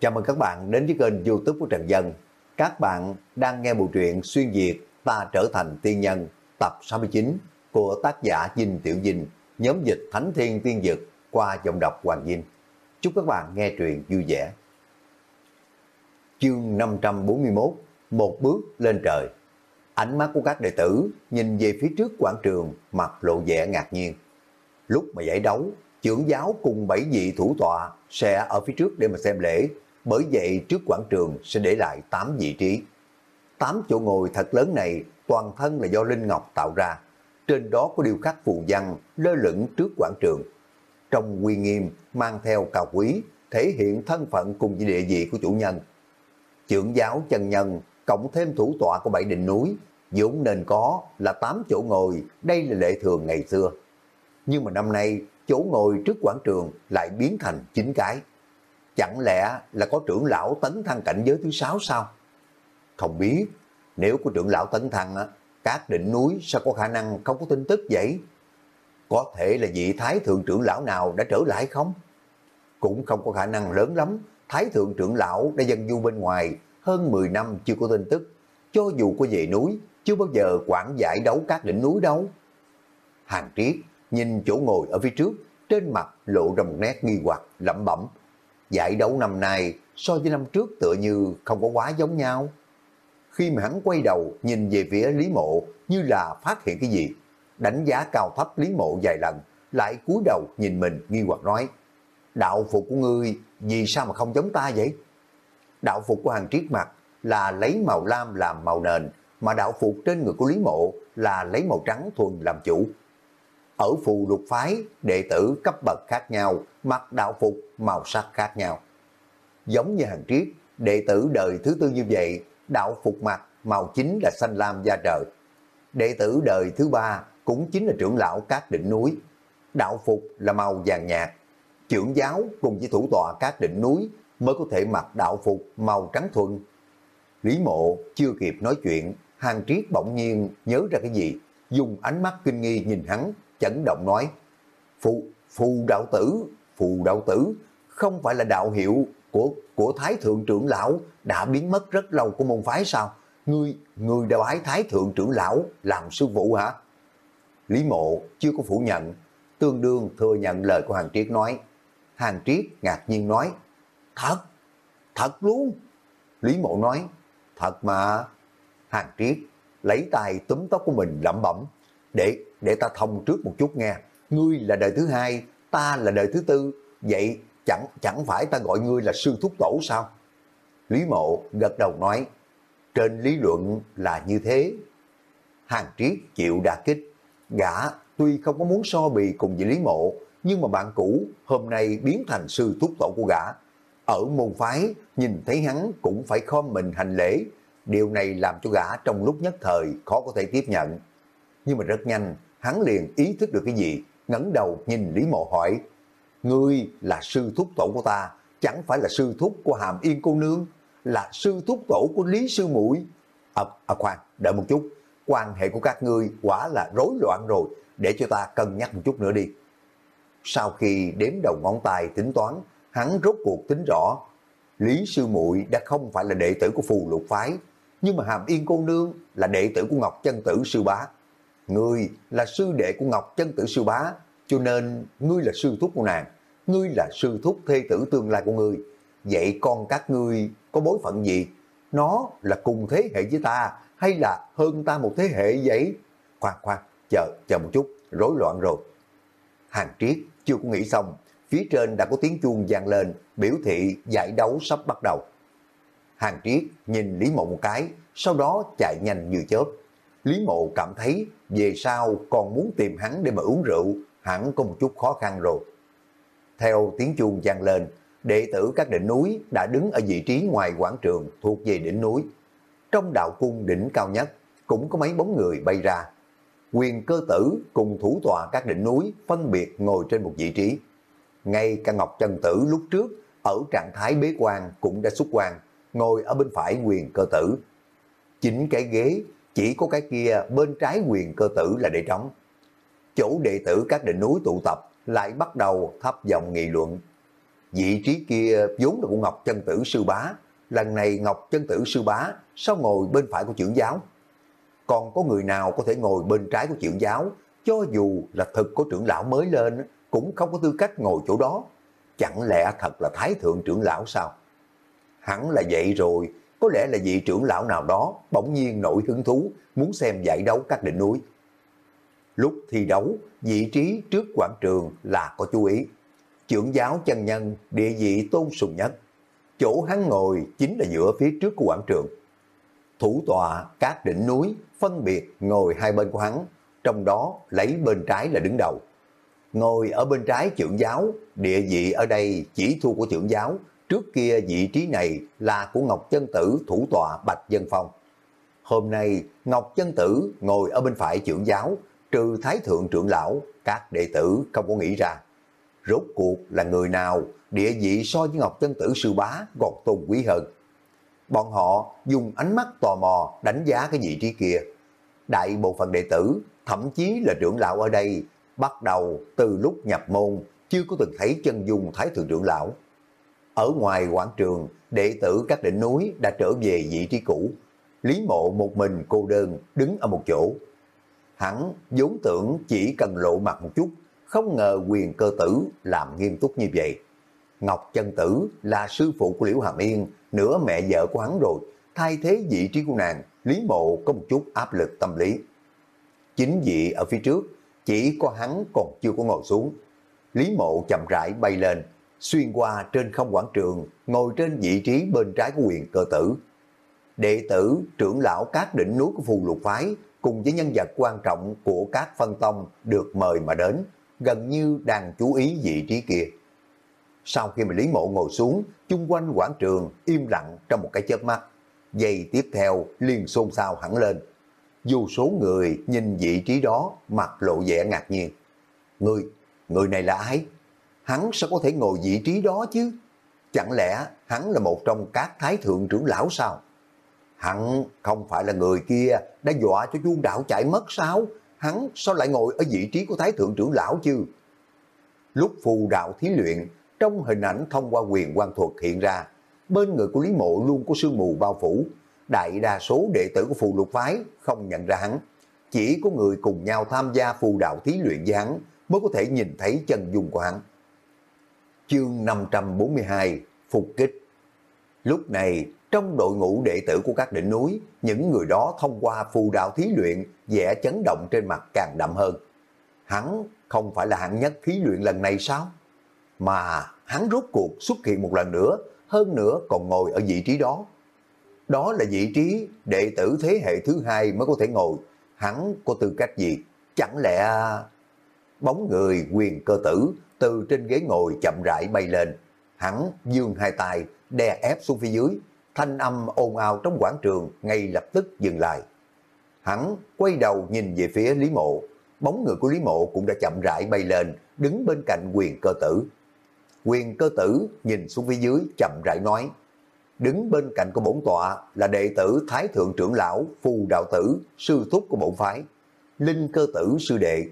Chào mừng các bạn đến với kênh youtube của Trần Dân. Các bạn đang nghe bộ truyện Xuyên Việt Ta Trở Thành Tiên Nhân tập 69 của tác giả Dinh Tiểu Dinh, nhóm dịch Thánh Thiên Tiên Dực qua giọng đọc Hoàng Dinh. Chúc các bạn nghe truyện vui vẻ. Chương 541 Một bước lên trời Ánh mắt của các đệ tử nhìn về phía trước quảng trường mặt lộ vẻ ngạc nhiên. Lúc mà giải đấu, trưởng giáo cùng bảy vị thủ tọa sẽ ở phía trước để mà xem lễ, bởi vậy trước quảng trường sẽ để lại 8 vị trí. 8 chỗ ngồi thật lớn này toàn thân là do Linh Ngọc tạo ra, trên đó có điêu khắc phù văn lơ lửng trước quảng trường. Trong uy nghiêm mang theo cao quý, thể hiện thân phận cùng với địa vị của chủ nhân. Trưởng giáo chân nhân cộng thêm thủ tọa của bảy đỉnh núi, vốn nên có là 8 chỗ ngồi, đây là lệ thường ngày xưa. Nhưng mà năm nay, chỗ ngồi trước quảng trường lại biến thành 9 cái. Chẳng lẽ là có trưởng lão tấn thăng cảnh giới thứ sáu sao? Không biết, nếu có trưởng lão tấn thăng, á, các đỉnh núi sao có khả năng không có tin tức vậy? Có thể là vị thái thượng trưởng lão nào đã trở lại không? Cũng không có khả năng lớn lắm, thái thượng trưởng lão đã dân du bên ngoài hơn 10 năm chưa có tin tức. Cho dù có về núi, chưa bao giờ quản giải đấu các đỉnh núi đâu. Hàng triết nhìn chỗ ngồi ở phía trước, trên mặt lộ ra một nét nghi hoặc, lẩm bẩm. Giải đấu năm nay so với năm trước tựa như không có quá giống nhau. Khi mà hắn quay đầu nhìn về phía Lý Mộ như là phát hiện cái gì, đánh giá cao thấp Lý Mộ vài lần, lại cúi đầu nhìn mình nghi hoặc nói, đạo phục của ngươi vì sao mà không giống ta vậy? Đạo phục của hàng triết mặt là lấy màu lam làm màu nền, mà đạo phục trên người của Lý Mộ là lấy màu trắng thuần làm chủ. Ở phù lục phái, đệ tử cấp bậc khác nhau, mặc đạo phục màu sắc khác nhau. Giống như hàng triết, đệ tử đời thứ tư như vậy, đạo phục mặt màu chính là xanh lam da trời. Đệ tử đời thứ ba cũng chính là trưởng lão các đỉnh núi. Đạo phục là màu vàng nhạt. Trưởng giáo cùng với thủ tọa các đỉnh núi mới có thể mặc đạo phục màu trắng thuần. Lý mộ chưa kịp nói chuyện, hàng triết bỗng nhiên nhớ ra cái gì, dùng ánh mắt kinh nghi nhìn hắn, chấn động nói, Phù, phù đạo tử, phù đạo tử, không phải là đạo hiệu của của Thái Thượng trưởng lão đã biến mất rất lâu của môn phái sao? Ngươi, ngươi đã bái Thái Thượng trưởng lão làm sư phụ hả? Lý mộ chưa có phủ nhận, tương đương thừa nhận lời của Hàng Triết nói. Hàng Triết ngạc nhiên nói, thật, thật luôn. Lý mộ nói, thật mà. Hàng Triết lấy tay túm tóc của mình lẩm bẩm, để để ta thông trước một chút nghe, ngươi là đời thứ hai, ta là đời thứ tư, vậy chẳng chẳng phải ta gọi ngươi là sư thúc tổ sao? Lý mộ gật đầu nói, trên lý luận là như thế. Hàng triết chịu đà kích, gã tuy không có muốn so bì cùng với Lý mộ, nhưng mà bạn cũ hôm nay biến thành sư thúc tổ của gã. Ở môn phái, nhìn thấy hắn cũng phải khom mình hành lễ. Điều này làm cho gã trong lúc nhất thời khó có thể tiếp nhận. Nhưng mà rất nhanh, hắn liền ý thức được cái gì, ngẩng đầu nhìn Lý Mộ hỏi, Ngươi là sư thúc tổ của ta, chẳng phải là sư thúc của Hàm Yên cô nương, là sư thúc tổ của Lý Sư Mũi. À, à khoan, đợi một chút, quan hệ của các ngươi quả là rối loạn rồi, để cho ta cân nhắc một chút nữa đi. Sau khi đếm đầu ngón tay tính toán, hắn rốt cuộc tính rõ, Lý Sư Muội đã không phải là đệ tử của phù lục phái, nhưng mà Hàm Yên cô nương là đệ tử của Ngọc Chân Tử Sư Bá. Ngươi là sư đệ của Ngọc Chân Tử Sư Bá, cho nên ngươi là sư thúc của nàng, ngươi là sư thúc thê tử tương lai của ngươi. Vậy con các ngươi có bối phận gì? Nó là cùng thế hệ với ta hay là hơn ta một thế hệ vậy? Khoan khoan, chờ, chờ một chút, rối loạn rồi. Hàng triết chưa có nghĩ xong, phía trên đã có tiếng chuông vang lên, biểu thị giải đấu sắp bắt đầu. Hàng triết nhìn Lý Mộ một cái, sau đó chạy nhanh như chớp. Lý Mộ cảm thấy về sau còn muốn tìm hắn để mà uống rượu, hẳn có một chút khó khăn rồi. Theo tiếng chuông vang lên, đệ tử các đỉnh núi đã đứng ở vị trí ngoài quảng trường thuộc về đỉnh núi. Trong đạo cung đỉnh cao nhất cũng có mấy bóng người bay ra. Quyền cơ tử cùng thủ tòa các đỉnh núi phân biệt ngồi trên một vị trí. Ngay cả Ngọc Trần Tử lúc trước ở trạng thái bế quan cũng đã xuất quan, ngồi ở bên phải quyền cơ tử. Chính cái ghế, chỉ có cái kia bên trái quyền cơ tử là để trống. Chỗ đệ tử các đỉnh núi tụ tập lại bắt đầu thấp dòng nghị luận. vị trí kia vốn là của Ngọc Chân Tử Sư Bá, lần này Ngọc Chân Tử Sư Bá sao ngồi bên phải của trưởng giáo? Còn có người nào có thể ngồi bên trái của trưởng giáo, cho dù là thực có trưởng lão mới lên, cũng không có tư cách ngồi chỗ đó. Chẳng lẽ thật là Thái Thượng trưởng lão sao? Hẳn là vậy rồi, có lẽ là vị trưởng lão nào đó bỗng nhiên nổi hứng thú, muốn xem giải đấu các đỉnh núi. Lúc thi đấu, vị trí trước quảng trường là có chú ý. Trưởng giáo chân nhân, địa vị tôn sùng nhất. Chỗ hắn ngồi chính là giữa phía trước của quảng trường. Thủ tọa các đỉnh núi phân biệt ngồi hai bên của hắn, trong đó lấy bên trái là đứng đầu. Ngồi ở bên trái trưởng giáo, địa vị ở đây chỉ thua của trưởng giáo, trước kia vị trí này là của Ngọc Chân Tử thủ tọa Bạch Dân Phong. Hôm nay Ngọc Chân Tử ngồi ở bên phải trưởng giáo, trừ Thái Thượng trưởng lão, các đệ tử không có nghĩ ra. Rốt cuộc là người nào địa vị so với Ngọc Chân Tử sư bá gọt tôn quý hơn. Bọn họ dùng ánh mắt tò mò đánh giá cái vị trí kia. Đại bộ phận đệ tử, thậm chí là trưởng lão ở đây, bắt đầu từ lúc nhập môn chưa có từng thấy chân dung Thái Thượng trưởng lão. Ở ngoài quảng trường, đệ tử các đỉnh núi đã trở về vị trí cũ. Lý mộ một mình cô đơn đứng ở một chỗ. Hắn vốn tưởng chỉ cần lộ mặt một chút, không ngờ quyền cơ tử làm nghiêm túc như vậy. Ngọc Chân Tử là sư phụ của Liễu Hàm Yên, nửa mẹ vợ của hắn rồi, thay thế vị trí của nàng, Lý Mộ có một chút áp lực tâm lý. Chính vị ở phía trước, chỉ có hắn còn chưa có ngồi xuống. Lý Mộ chậm rãi bay lên, xuyên qua trên không quảng trường, ngồi trên vị trí bên trái của quyền cơ tử. Đệ tử, trưởng lão các đỉnh núi của phù lục phái, cùng với nhân vật quan trọng của các phân tông được mời mà đến, gần như đang chú ý vị trí kia. Sau khi mà Lý Mộ ngồi xuống, chung quanh quảng trường im lặng trong một cái chớp mắt. Giây tiếp theo liền xôn xao hẳn lên. Dù số người nhìn vị trí đó mặt lộ vẻ ngạc nhiên. Người, người này là ai? Hắn sao có thể ngồi vị trí đó chứ? Chẳng lẽ hắn là một trong các thái thượng trưởng lão sao? Hắn không phải là người kia đã dọa cho chuông đạo chạy mất sao? Hắn sao lại ngồi ở vị trí của thái thượng trưởng lão chứ? Lúc phù đạo thí luyện, trong hình ảnh thông qua quyền quan thuật hiện ra, bên người của Lý Mộ luôn có sương mù bao phủ. Đại đa số đệ tử của phù lục phái không nhận ra hắn. Chỉ có người cùng nhau tham gia phù đạo thí luyện với hắn mới có thể nhìn thấy chân dung của hắn. Chương 542 Phục kích Lúc này, trong đội ngũ đệ tử của các đỉnh núi, những người đó thông qua phù đạo thí luyện, vẻ chấn động trên mặt càng đậm hơn. Hắn không phải là hạng nhất thí luyện lần này sao? Mà hắn rốt cuộc xuất hiện một lần nữa, hơn nữa còn ngồi ở vị trí đó. Đó là vị trí đệ tử thế hệ thứ hai mới có thể ngồi. Hắn có tư cách gì? Chẳng lẽ... Bóng người quyền cơ tử từ trên ghế ngồi chậm rãi bay lên. Hắn dương hai tay, đè ép xuống phía dưới. Thanh âm ồn ào trong quảng trường ngay lập tức dừng lại. Hắn quay đầu nhìn về phía Lý Mộ. Bóng người của Lý Mộ cũng đã chậm rãi bay lên, đứng bên cạnh quyền cơ tử. Quyền cơ tử nhìn xuống phía dưới chậm rãi nói. Đứng bên cạnh của bổn tọa là đệ tử Thái Thượng trưởng lão Phù Đạo Tử, sư thúc của bổn phái. Linh cơ tử sư đệ.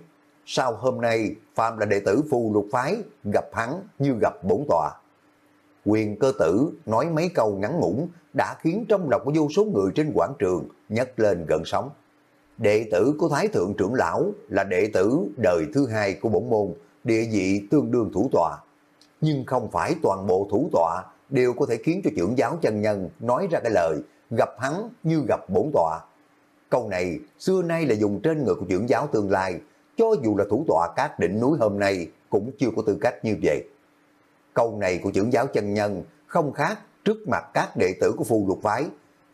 Sau hôm nay, Phạm là đệ tử Phù Lục Phái, gặp hắn như gặp bổn tọa. Quyền cơ tử nói mấy câu ngắn ngủn đã khiến trong lòng của vô số người trên quảng trường nhấc lên gần sóng. Đệ tử của Thái Thượng trưởng lão là đệ tử đời thứ hai của bổn môn, địa vị tương đương thủ tọa nhưng không phải toàn bộ thủ tọa đều có thể khiến cho trưởng giáo chân nhân nói ra cái lời gặp hắn như gặp bổn tọa. Câu này xưa nay là dùng trên người của trưởng giáo tương lai, cho dù là thủ tọa các đỉnh núi hôm nay cũng chưa có tư cách như vậy. Câu này của trưởng giáo chân nhân không khác trước mặt các đệ tử của phù lục phái,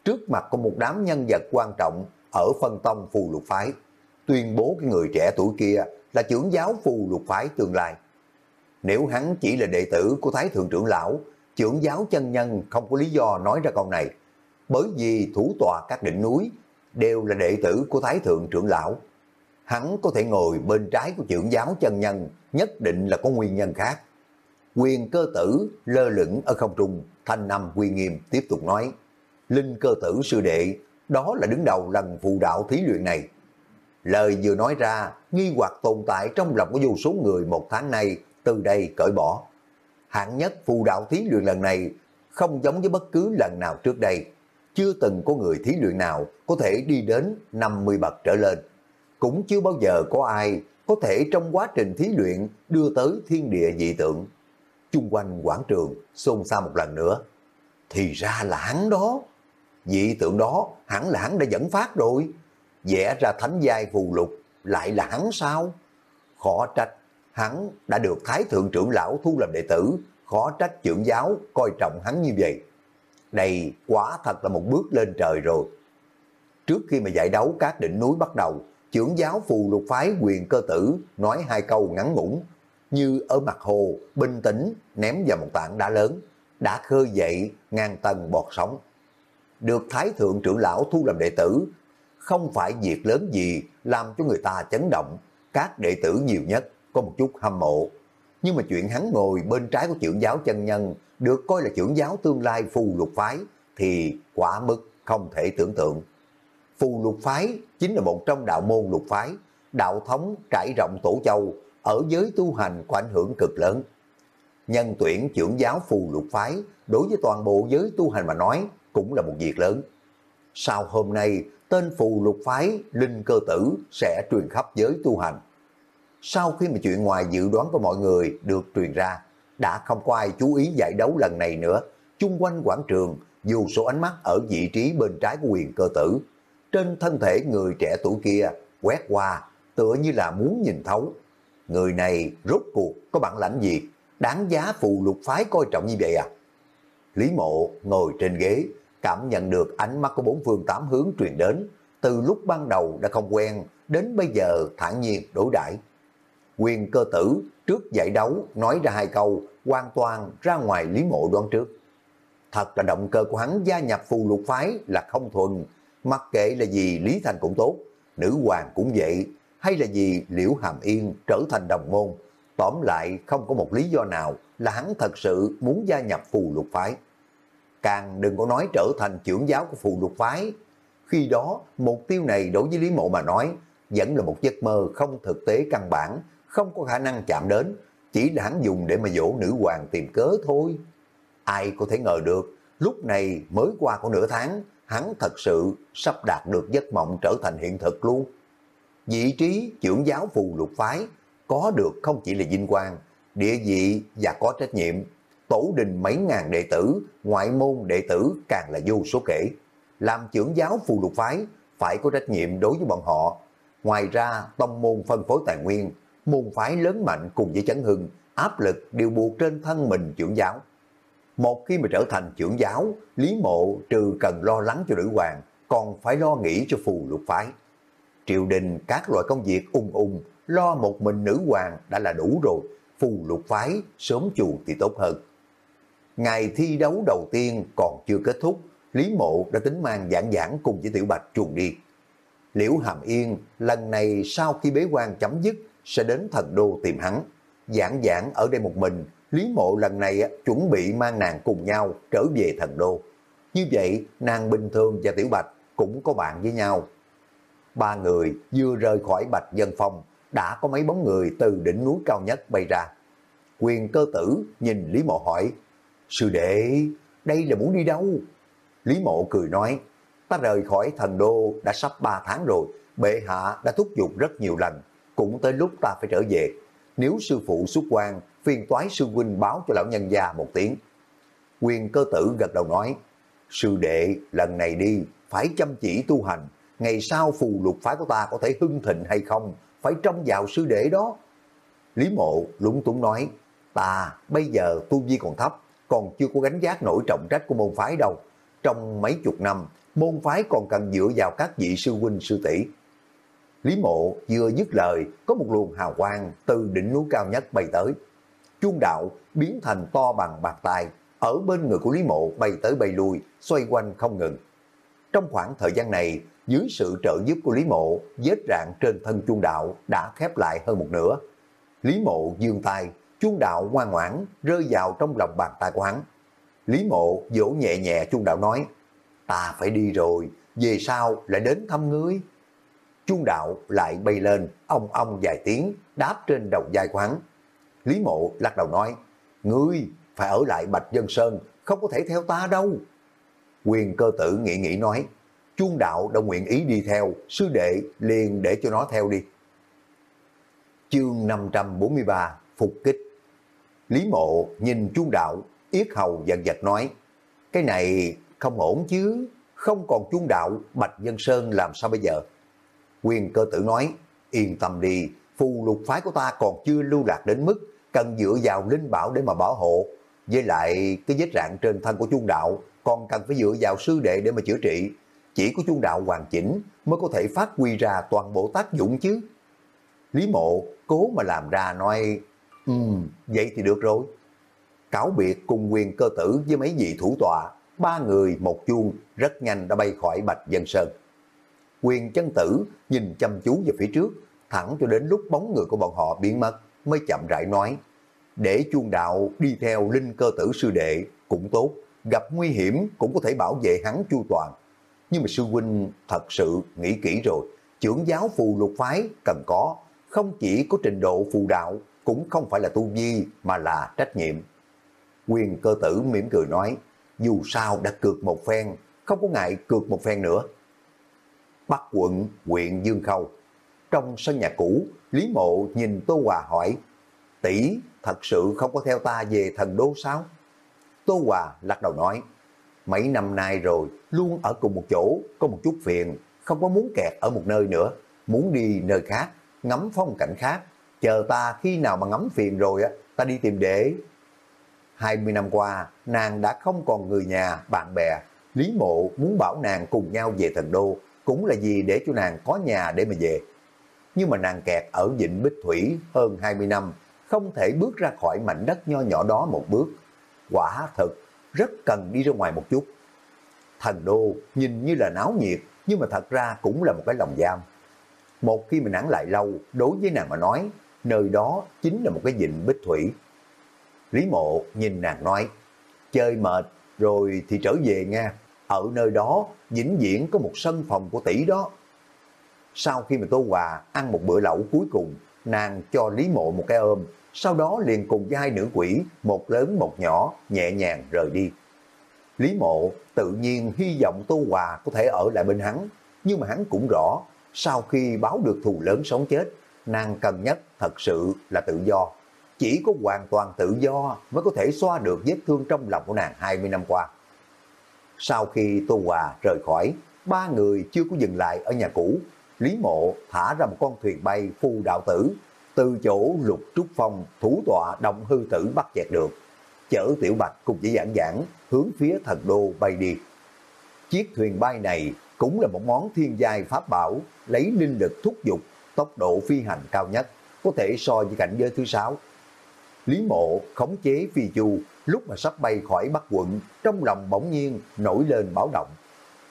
trước mặt của một đám nhân vật quan trọng ở phân tông phù lục phái, tuyên bố cái người trẻ tuổi kia là trưởng giáo phù lục phái tương lai. Nếu hắn chỉ là đệ tử của Thái Thượng trưởng lão, trưởng giáo chân nhân không có lý do nói ra câu này. Bởi vì thủ tọa các đỉnh núi đều là đệ tử của Thái Thượng trưởng lão. Hắn có thể ngồi bên trái của trưởng giáo chân nhân, nhất định là có nguyên nhân khác. Quyền cơ tử lơ lửng ở không trung, thanh năm quy nghiêm tiếp tục nói. Linh cơ tử sư đệ, đó là đứng đầu lần phù đạo thí luyện này. Lời vừa nói ra, nghi hoặc tồn tại trong lòng của vô số người một tháng nay từ đây cởi bỏ. hạng nhất phù đạo thí luyện lần này không giống với bất cứ lần nào trước đây. Chưa từng có người thí luyện nào có thể đi đến 50 bậc trở lên. Cũng chưa bao giờ có ai có thể trong quá trình thí luyện đưa tới thiên địa dị tượng. Chung quanh quảng trường xôn xao một lần nữa. Thì ra là hắn đó. Dị tượng đó hẳn là hắn đã dẫn phát rồi. Vẽ ra thánh giai phù lục lại là hắn sao? Khó trách, hắn đã được Thái Thượng trưởng lão thu làm đệ tử, khó trách trưởng giáo coi trọng hắn như vậy. Đây quả thật là một bước lên trời rồi. Trước khi mà giải đấu các đỉnh núi bắt đầu, trưởng giáo phù lục phái quyền cơ tử nói hai câu ngắn ngủn, như ở mặt hồ, bình tĩnh, ném vào một tảng đá lớn, đã khơi dậy ngàn tầng bọt sóng. Được Thái Thượng trưởng lão thu làm đệ tử, không phải việc lớn gì làm cho người ta chấn động, các đệ tử nhiều nhất có một chút hâm mộ. Nhưng mà chuyện hắn ngồi bên trái của trưởng giáo chân nhân được coi là trưởng giáo tương lai phù lục phái thì quả mức không thể tưởng tượng. Phù lục phái chính là một trong đạo môn lục phái, đạo thống trải rộng tổ châu, ở giới tu hành có ảnh hưởng cực lớn. Nhân tuyển trưởng giáo phù lục phái đối với toàn bộ giới tu hành mà nói cũng là một việc lớn. Sau hôm nay, tên phù lục phái Linh Cơ Tử sẽ truyền khắp giới tu hành. Sau khi mà chuyện ngoài dự đoán của mọi người được truyền ra, đã không có ai chú ý giải đấu lần này nữa. Chung quanh quảng trường, dù số ánh mắt ở vị trí bên trái của quyền cơ tử, trên thân thể người trẻ tuổi kia quét qua, tựa như là muốn nhìn thấu. Người này rốt cuộc có bản lãnh gì, đáng giá phù lục phái coi trọng như vậy à? Lý mộ ngồi trên ghế, cảm nhận được ánh mắt của bốn phương tám hướng truyền đến, từ lúc ban đầu đã không quen, đến bây giờ thản nhiên đối đãi Quyền cơ tử trước giải đấu nói ra hai câu, hoàn toàn ra ngoài lý mộ đoán trước. Thật là động cơ của hắn gia nhập phù lục phái là không thuần, mặc kệ là gì Lý Thành cũng tốt, nữ hoàng cũng vậy, hay là gì Liễu Hàm Yên trở thành đồng môn. Tóm lại không có một lý do nào là hắn thật sự muốn gia nhập phù lục phái. Càng đừng có nói trở thành trưởng giáo của phù lục phái. Khi đó, mục tiêu này đối với Lý Mộ mà nói, vẫn là một giấc mơ không thực tế căn bản, không có khả năng chạm đến, chỉ là hắn dùng để mà dỗ nữ hoàng tìm cớ thôi. Ai có thể ngờ được, lúc này mới qua có nửa tháng, hắn thật sự sắp đạt được giấc mộng trở thành hiện thực luôn. Vị trí trưởng giáo phù lục phái có được không chỉ là vinh quang, địa vị và có trách nhiệm. Tổ đình mấy ngàn đệ tử, ngoại môn đệ tử càng là vô số kể. Làm trưởng giáo phù lục phái phải có trách nhiệm đối với bọn họ. Ngoài ra, tông môn phân phối tài nguyên, môn phái lớn mạnh cùng với chấn hưng, áp lực đều buộc trên thân mình trưởng giáo. Một khi mà trở thành trưởng giáo, Lý Mộ trừ cần lo lắng cho nữ hoàng, còn phải lo nghĩ cho phù lục phái. Triều đình các loại công việc ung ung, lo một mình nữ hoàng đã là đủ rồi, phù lục phái sớm chuồng thì tốt hơn. Ngày thi đấu đầu tiên còn chưa kết thúc, Lý Mộ đã tính mang giảng giảng cùng với Tiểu Bạch chuồng đi. Liễu Hàm Yên lần này sau khi bế quan chấm dứt sẽ đến thần đô tìm hắn. Giảng giảng ở đây một mình, Lý Mộ lần này chuẩn bị mang nàng cùng nhau trở về thần đô. Như vậy, nàng bình thường và Tiểu Bạch cũng có bạn với nhau. Ba người vừa rời khỏi Bạch Dân Phong, đã có mấy bóng người từ đỉnh núi cao nhất bay ra. Quyền cơ tử nhìn Lý Mộ hỏi, Sư đệ, đây là muốn đi đâu? Lý Mộ cười nói, ta rời khỏi thần đô đã sắp 3 tháng rồi, bệ hạ đã thúc giục rất nhiều lần, cũng tới lúc ta phải trở về. Nếu sư phụ xuất quan, phiền toái sư huynh báo cho lão nhân gia một tiếng. Quyền cơ tử gật đầu nói, sư đệ lần này đi, phải chăm chỉ tu hành, ngày sau phù lục phái của ta có thể hưng thịnh hay không, phải trông vào sư đệ đó. Lý mộ lúng túng nói, ta bây giờ tu vi còn thấp, còn chưa có gánh giác nổi trọng trách của môn phái đâu. Trong mấy chục năm, môn phái còn cần dựa vào các vị sư huynh sư tỷ Lý mộ vừa dứt lời, có một luồng hào quang từ đỉnh núi cao nhất bay tới. Chuông đạo biến thành to bằng bàn tay, ở bên người của Lý mộ bay tới bay lui, xoay quanh không ngừng. Trong khoảng thời gian này, dưới sự trợ giúp của Lý mộ, vết rạn trên thân chuông đạo đã khép lại hơn một nửa. Lý mộ dương tay, chuông đạo ngoan ngoãn rơi vào trong lòng bàn tay của hắn. Lý mộ vỗ nhẹ nhẹ chuông đạo nói, ta phải đi rồi, về sau lại đến thăm ngươi chuông đạo lại bay lên, ông ông vài tiếng, đáp trên đầu vai của hắn. Lý mộ lắc đầu nói, Ngươi phải ở lại Bạch Dân Sơn, không có thể theo ta đâu. Quyền cơ tử nghĩ nghĩ nói, chuông đạo đã nguyện ý đi theo, sư đệ liền để cho nó theo đi. Chương 543 Phục kích Lý mộ nhìn chuông đạo, yết hầu giật giật nói, cái này không ổn chứ, không còn chuông đạo, Bạch Dân Sơn làm sao bây giờ? Quyền cơ tử nói, yên tâm đi, phù lục phái của ta còn chưa lưu lạc đến mức cần dựa vào linh bảo để mà bảo hộ. Với lại cái vết rạn trên thân của chuông đạo còn cần phải dựa vào sư đệ để mà chữa trị. Chỉ có chuông đạo hoàn chỉnh mới có thể phát huy ra toàn bộ tác dụng chứ. Lý mộ cố mà làm ra nói, um, vậy thì được rồi. Cáo biệt cùng quyền cơ tử với mấy vị thủ tọa, ba người một chuông rất nhanh đã bay khỏi Bạch Dân Sơn. Quyền chân tử nhìn chăm chú về phía trước, thẳng cho đến lúc bóng người của bọn họ biến mất, mới chậm rãi nói, để chuông đạo đi theo linh cơ tử sư đệ cũng tốt, gặp nguy hiểm cũng có thể bảo vệ hắn chu toàn. Nhưng mà sư huynh thật sự nghĩ kỹ rồi, trưởng giáo phù lục phái cần có, không chỉ có trình độ phù đạo, cũng không phải là tu vi mà là trách nhiệm. Quyền cơ tử mỉm cười nói, dù sao đã cược một phen, không có ngại cược một phen nữa. Bắc quận, huyện Dương Khâu. Trong sân nhà cũ, Lý Mộ nhìn Tô Hòa hỏi, tỷ thật sự không có theo ta về thần đô sao? Tô Hòa lắc đầu nói, mấy năm nay rồi, luôn ở cùng một chỗ, có một chút phiền, không có muốn kẹt ở một nơi nữa, muốn đi nơi khác, ngắm phong cảnh khác, chờ ta khi nào mà ngắm phiền rồi á, ta đi tìm để. 20 năm qua, nàng đã không còn người nhà, bạn bè, Lý Mộ muốn bảo nàng cùng nhau về thần đô, cũng là gì để cho nàng có nhà để mà về. Nhưng mà nàng kẹt ở Vịnh Bích Thủy hơn 20 năm, không thể bước ra khỏi mảnh đất nho nhỏ đó một bước. Quả thật, rất cần đi ra ngoài một chút. Thần đô nhìn như là náo nhiệt, nhưng mà thật ra cũng là một cái lòng giam. Một khi mình nản lại lâu, đối với nàng mà nói, nơi đó chính là một cái vịnh Bích Thủy. Lý mộ nhìn nàng nói, chơi mệt rồi thì trở về nha. Ở nơi đó, vĩnh viễn có một sân phòng của tỷ đó. Sau khi mà Tô Hòa ăn một bữa lẩu cuối cùng, nàng cho Lý Mộ một cái ôm, sau đó liền cùng với hai nữ quỷ, một lớn một nhỏ, nhẹ nhàng rời đi. Lý Mộ tự nhiên hy vọng Tô Hòa có thể ở lại bên hắn, nhưng mà hắn cũng rõ, sau khi báo được thù lớn sống chết, nàng cần nhất thật sự là tự do. Chỉ có hoàn toàn tự do mới có thể xoa được vết thương trong lòng của nàng 20 năm qua. Sau khi Tô Hòa rời khỏi, ba người chưa có dừng lại ở nhà cũ. Lý Mộ thả ra một con thuyền bay phù đạo tử, từ chỗ lục trúc phong thủ tọa động hư tử bắt chẹt được. Chở Tiểu Bạch cùng với giảng giảng hướng phía thần đô bay đi. Chiếc thuyền bay này cũng là một món thiên giai pháp bảo, lấy linh lực thúc dục, tốc độ phi hành cao nhất, có thể so với cảnh giới thứ sáu. Lý mộ khống chế phi chu, lúc mà sắp bay khỏi Bắc quận, trong lòng bỗng nhiên nổi lên báo động.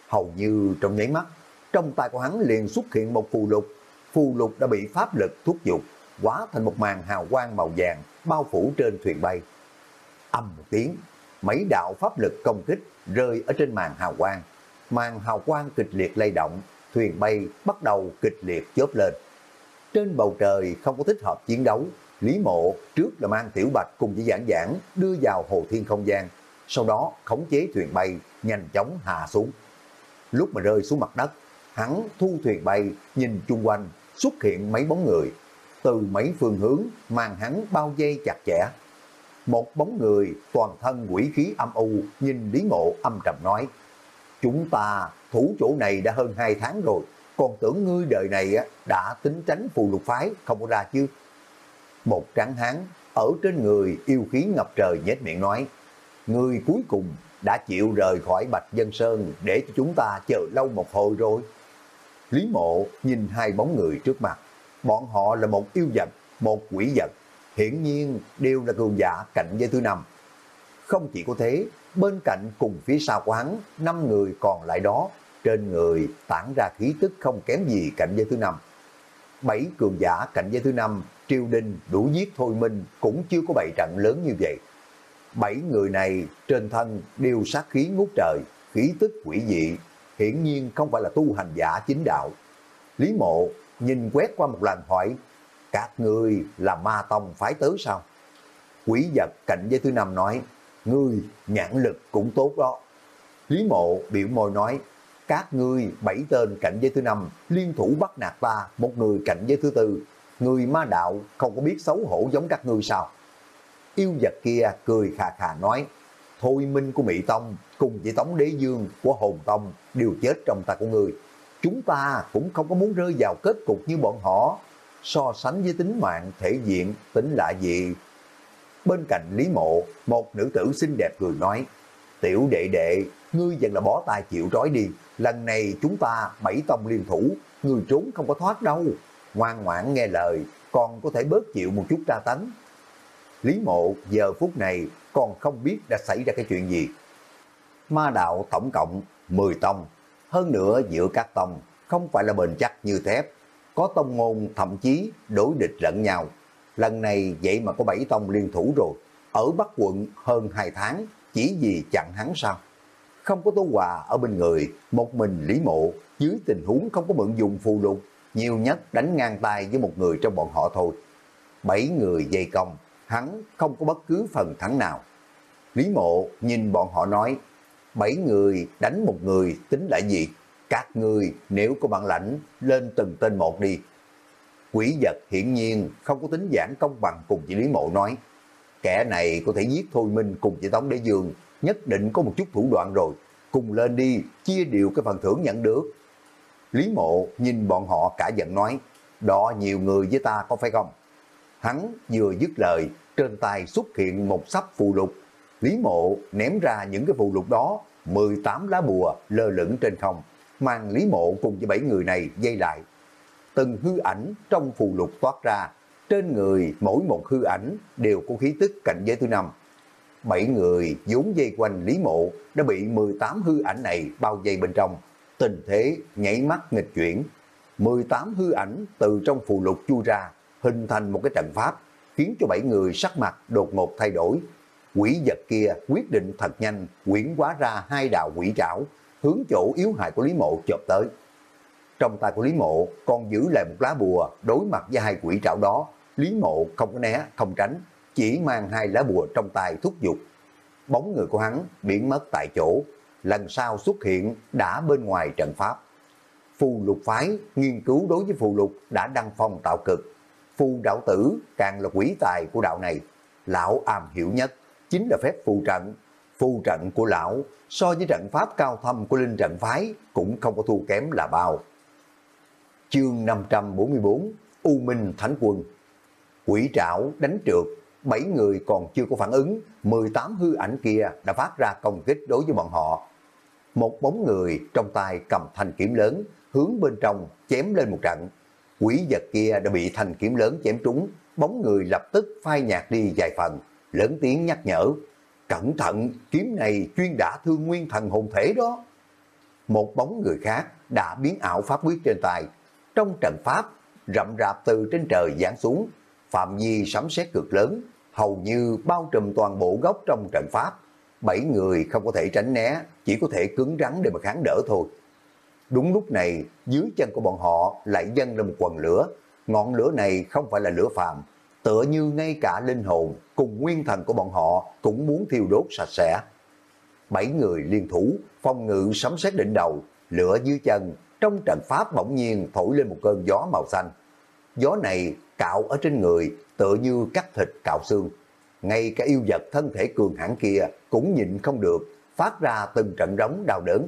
Hầu như trong nháy mắt, trong tay của hắn liền xuất hiện một phù lục. Phù lục đã bị pháp lực thúc dục, hóa thành một màn hào quang màu vàng bao phủ trên thuyền bay. Âm một tiếng, mấy đạo pháp lực công kích rơi ở trên màn hào quang. Màn hào quang kịch liệt lay động, thuyền bay bắt đầu kịch liệt chớp lên. Trên bầu trời không có thích hợp chiến đấu, Lý Mộ trước là mang Tiểu Bạch cùng với giảng giảng đưa vào hồ thiên không gian, sau đó khống chế thuyền bay nhanh chóng hạ xuống. Lúc mà rơi xuống mặt đất, hắn thu thuyền bay nhìn chung quanh xuất hiện mấy bóng người, từ mấy phương hướng mang hắn bao dây chặt chẽ. Một bóng người toàn thân quỷ khí âm u nhìn Lý Mộ âm trầm nói, chúng ta thủ chỗ này đã hơn hai tháng rồi, còn tưởng ngươi đời này đã tính tránh phù lục phái không có ra chứ. Một trắng hán ở trên người yêu khí ngập trời nhếch miệng nói, người cuối cùng đã chịu rời khỏi Bạch Dân Sơn để cho chúng ta chờ lâu một hồi rồi. Lý mộ nhìn hai bóng người trước mặt, bọn họ là một yêu vật, một quỷ vật, hiển nhiên đều là cường giả cạnh giới thứ năm. Không chỉ có thế, bên cạnh cùng phía sau của hắn, năm người còn lại đó, trên người tản ra khí tức không kém gì cạnh giới thứ năm. Bảy cường giả cạnh giới thứ năm triều đình đủ giết thôi minh cũng chưa có bảy trận lớn như vậy. Bảy người này trên thân đều sát khí ngút trời, khí tức quỷ dị, hiển nhiên không phải là tu hành giả chính đạo. Lý mộ nhìn quét qua một lần hỏi, các người là ma tông phái tứ sao? Quỷ vật cạnh với thứ năm nói, ngươi nhãn lực cũng tốt đó. Lý mộ biểu môi nói, các ngươi bảy tên cạnh giới thứ năm liên thủ bắt nạt ta, một người cạnh giới thứ tư. Người ma đạo không có biết xấu hổ giống các ngươi sao? Yêu vật kia cười khà khà nói, thôi minh của Mỹ Tông cùng với Tống Đế Dương của Hồn Tông đều chết trong tay của người, Chúng ta cũng không có muốn rơi vào kết cục như bọn họ. So sánh với tính mạng, thể diện, tính lạ gì. Bên cạnh Lý Mộ, một nữ tử xinh đẹp cười nói, Tiểu đệ đệ, ngươi vẫn là bó tay chịu trói đi. Lần này chúng ta bảy tông liên thủ, ngươi trốn không có thoát đâu. Ngoan ngoãn nghe lời, còn có thể bớt chịu một chút tra tấn. Lý Mộ giờ phút này còn không biết đã xảy ra cái chuyện gì. Ma đạo tổng cộng 10 tông, hơn nữa giữa các tông không phải là bền chắc như thép, có tông môn thậm chí đối địch lẫn nhau. Lần này vậy mà có 7 tông liên thủ rồi, ở Bắc quận hơn 2 tháng chỉ vì chặn hắn sao? Không có tố quà ở bên người, một mình Lý Mộ dưới tình huống không có mượn dùng phù lục, nhiều nhất đánh ngang tay với một người trong bọn họ thôi. Bảy người dây công, hắn không có bất cứ phần thắng nào. Lý Mộ nhìn bọn họ nói, bảy người đánh một người tính là gì? Các người nếu có bản lãnh lên từng tên một đi. Quỷ vật hiển nhiên không có tính giảng công bằng cùng với Lý Mộ nói. Kẻ này có thể giết Thôi Minh cùng với Tống Đế Dương, nhất định có một chút thủ đoạn rồi. Cùng lên đi, chia đều cái phần thưởng nhận được. Lý Mộ nhìn bọn họ cả giận nói, đó nhiều người với ta có phải không? Hắn vừa dứt lời, trên tay xuất hiện một sắp phù lục. Lý Mộ ném ra những cái phù lục đó, 18 lá bùa lơ lửng trên không, mang Lý Mộ cùng với bảy người này dây lại. Từng hư ảnh trong phù lục toát ra, trên người mỗi một hư ảnh đều có khí tức cạnh giới thứ năm. Bảy người vốn dây quanh Lý Mộ đã bị 18 hư ảnh này bao vây bên trong. Tình thế nhảy mắt nghịch chuyển. 18 hư ảnh từ trong phù lục chui ra, hình thành một cái trận pháp, khiến cho bảy người sắc mặt đột ngột thay đổi. Quỷ vật kia quyết định thật nhanh, quyển quá ra hai đạo quỷ trảo, hướng chỗ yếu hại của Lý Mộ chộp tới. Trong tay của Lý Mộ còn giữ lại một lá bùa đối mặt với hai quỷ trảo đó. Lý Mộ không có né, không tránh, chỉ mang hai lá bùa trong tay thúc giục. Bóng người của hắn biến mất tại chỗ, lần sau xuất hiện đã bên ngoài trận pháp. Phù lục phái nghiên cứu đối với phù lục đã đăng phong tạo cực. Phù đạo tử càng là quỷ tài của đạo này. Lão am hiểu nhất chính là phép phù trận. Phù trận của lão so với trận pháp cao thâm của linh trận phái cũng không có thua kém là bao. Chương 544 U Minh Thánh Quân Quỷ trảo đánh trượt, bảy người còn chưa có phản ứng, 18 hư ảnh kia đã phát ra công kích đối với bọn họ. Một bóng người trong tay cầm thanh kiếm lớn, hướng bên trong chém lên một trận. Quỷ vật kia đã bị thanh kiếm lớn chém trúng, bóng người lập tức phai nhạt đi vài phần, lớn tiếng nhắc nhở. Cẩn thận, kiếm này chuyên đả thương nguyên thần hồn thể đó. Một bóng người khác đã biến ảo pháp quyết trên tay. Trong trận pháp, rậm rạp từ trên trời giáng xuống, phạm vi sấm sét cực lớn, hầu như bao trùm toàn bộ gốc trong trận pháp. Bảy người không có thể tránh né, chỉ có thể cứng rắn để mà kháng đỡ thôi. Đúng lúc này, dưới chân của bọn họ lại dâng lên một quần lửa. Ngọn lửa này không phải là lửa phàm, tựa như ngay cả linh hồn cùng nguyên thần của bọn họ cũng muốn thiêu đốt sạch sẽ. Bảy người liên thủ, phong ngự sấm sét đỉnh đầu, lửa dưới chân, trong trận pháp bỗng nhiên thổi lên một cơn gió màu xanh. Gió này cạo ở trên người tựa như cắt thịt cạo xương. Ngay cả yêu vật thân thể cường hãn kia cũng nhịn không được, phát ra từng trận rống đau đớn.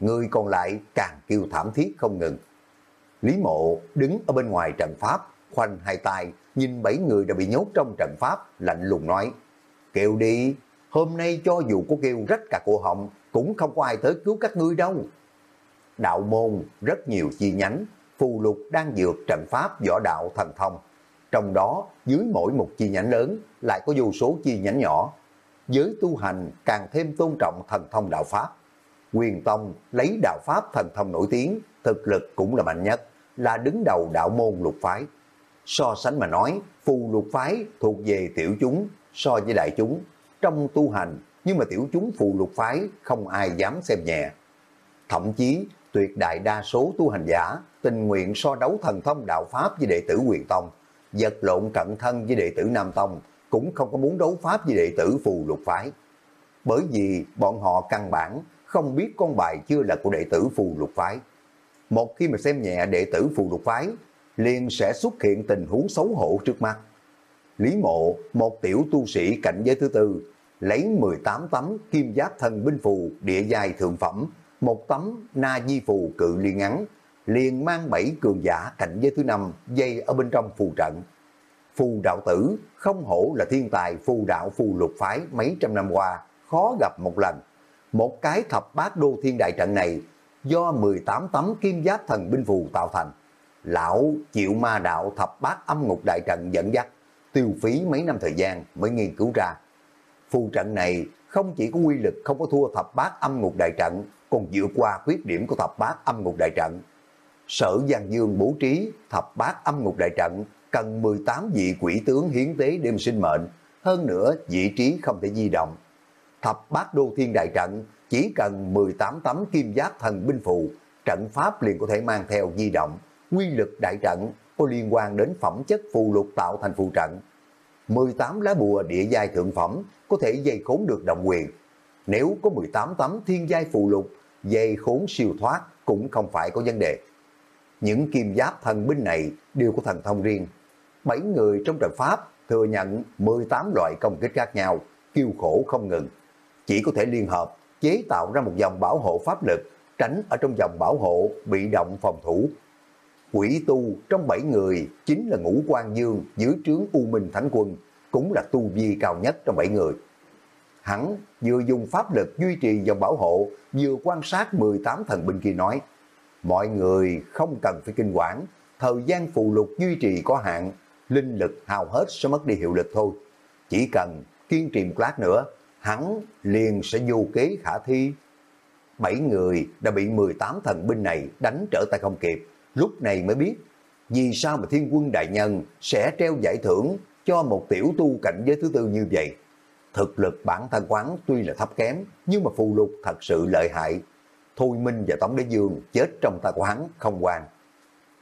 Người còn lại càng kêu thảm thiết không ngừng. Lý mộ đứng ở bên ngoài trận pháp, khoanh hai tay, nhìn bảy người đã bị nhốt trong trận pháp, lạnh lùng nói, kêu đi, hôm nay cho dù có kêu rách cả cổ họng, cũng không có ai tới cứu các ngươi đâu. Đạo môn rất nhiều chi nhánh, phù lục đang dược trận pháp võ đạo thần thông. Trong đó, dưới mỗi một chi nhánh lớn lại có vô số chi nhánh nhỏ. Giới tu hành càng thêm tôn trọng thần thông đạo pháp. Quyền Tông lấy đạo pháp thần thông nổi tiếng, thực lực cũng là mạnh nhất, là đứng đầu đạo môn lục phái. So sánh mà nói, phù lục phái thuộc về tiểu chúng so với đại chúng. Trong tu hành, nhưng mà tiểu chúng phù lục phái không ai dám xem nhẹ. Thậm chí, tuyệt đại đa số tu hành giả tình nguyện so đấu thần thông đạo pháp với đệ tử quyền tông, vật lộn cận thân với đệ tử nam tông, cũng không có muốn đấu pháp với đệ tử phù lục phái. bởi vì bọn họ căn bản không biết con bài chưa là của đệ tử phù lục phái. Một khi mà xem nhẹ đệ tử phù lục phái, liền sẽ xuất hiện tình huống xấu hổ trước mắt. Lý mộ, một tiểu tu sĩ cảnh giới thứ tư, lấy 18 tấm kim giáp thần binh phù địa giai thượng phẩm, một tấm na di phù cự liên ngắn, liền mang bảy cường giả cảnh giới thứ năm dây ở bên trong phù trận. Phù đạo tử không hổ là thiên tài phù đạo phù lục phái mấy trăm năm qua, khó gặp một lần. Một cái thập bát đô thiên đại trận này do 18 tấm kim giáp thần binh phù tạo thành. Lão chịu ma đạo thập bát âm ngục đại trận dẫn dắt, tiêu phí mấy năm thời gian mới nghiên cứu ra. Phù trận này không chỉ có quy lực không có thua thập bát âm ngục đại trận, còn dựa qua khuyết điểm của thập bát âm ngục đại trận. Sở Giang Dương bố trí thập bát âm ngục đại trận cần 18 vị quỷ tướng hiến tế đêm sinh mệnh, hơn nữa vị trí không thể di động. Thập bát đô thiên đại trận chỉ cần 18 tấm kim giáp thần binh phù, trận pháp liền có thể mang theo di động. Quy lực đại trận có liên quan đến phẩm chất phù lục tạo thành phù trận. 18 lá bùa địa giai thượng phẩm có thể dây khốn được động quyền. Nếu có 18 tấm thiên giai phù lục, dây khốn siêu thoát cũng không phải có vấn đề. Những kim giáp thần binh này đều có thần thông riêng. Bảy người trong trận pháp thừa nhận 18 loại công kích khác nhau, kêu khổ không ngừng. Chỉ có thể liên hợp, chế tạo ra một dòng bảo hộ pháp lực, tránh ở trong dòng bảo hộ bị động phòng thủ. Quỷ tu trong bảy người chính là ngũ quan dương dưới trướng U Minh Thánh Quân, cũng là tu vi cao nhất trong bảy người. Hắn vừa dùng pháp lực duy trì dòng bảo hộ, vừa quan sát 18 thần binh kia nói, mọi người không cần phải kinh quản, thời gian phù lục duy trì có hạn, linh lực hào hết sẽ mất đi hiệu lực thôi. Chỉ cần kiên trì một lát nữa, hắn liền sẽ vô kế khả thi. Bảy người đã bị 18 thần binh này đánh trở tay không kịp, lúc này mới biết vì sao mà thiên quân đại nhân sẽ treo giải thưởng cho một tiểu tu cảnh giới thứ tư như vậy. Thực lực bản thân quán tuy là thấp kém, nhưng mà phù lục thật sự lợi hại. Thôi Minh và Tống Đế Dương chết trong tay của hắn không quan.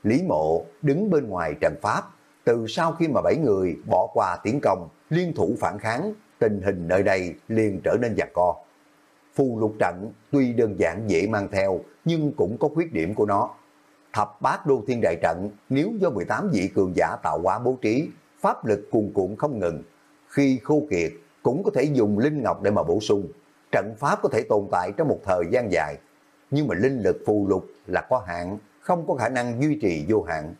Lý Mộ đứng bên ngoài trận pháp, từ sau khi mà bảy người bỏ qua tiến công, liên thủ phản kháng, tình hình nơi đây liền trở nên giặc co. Phù lục trận tuy đơn giản dễ mang theo, nhưng cũng có khuyết điểm của nó. Thập bát đô thiên đại trận nếu do 18 vị cường giả tạo hóa bố trí, pháp lực cuồn cuộn không ngừng. Khi khô kiệt, cũng có thể dùng linh ngọc để mà bổ sung. Trận pháp có thể tồn tại trong một thời gian dài, nhưng mà linh lực phù lục là có hạn, không có khả năng duy trì vô hạn.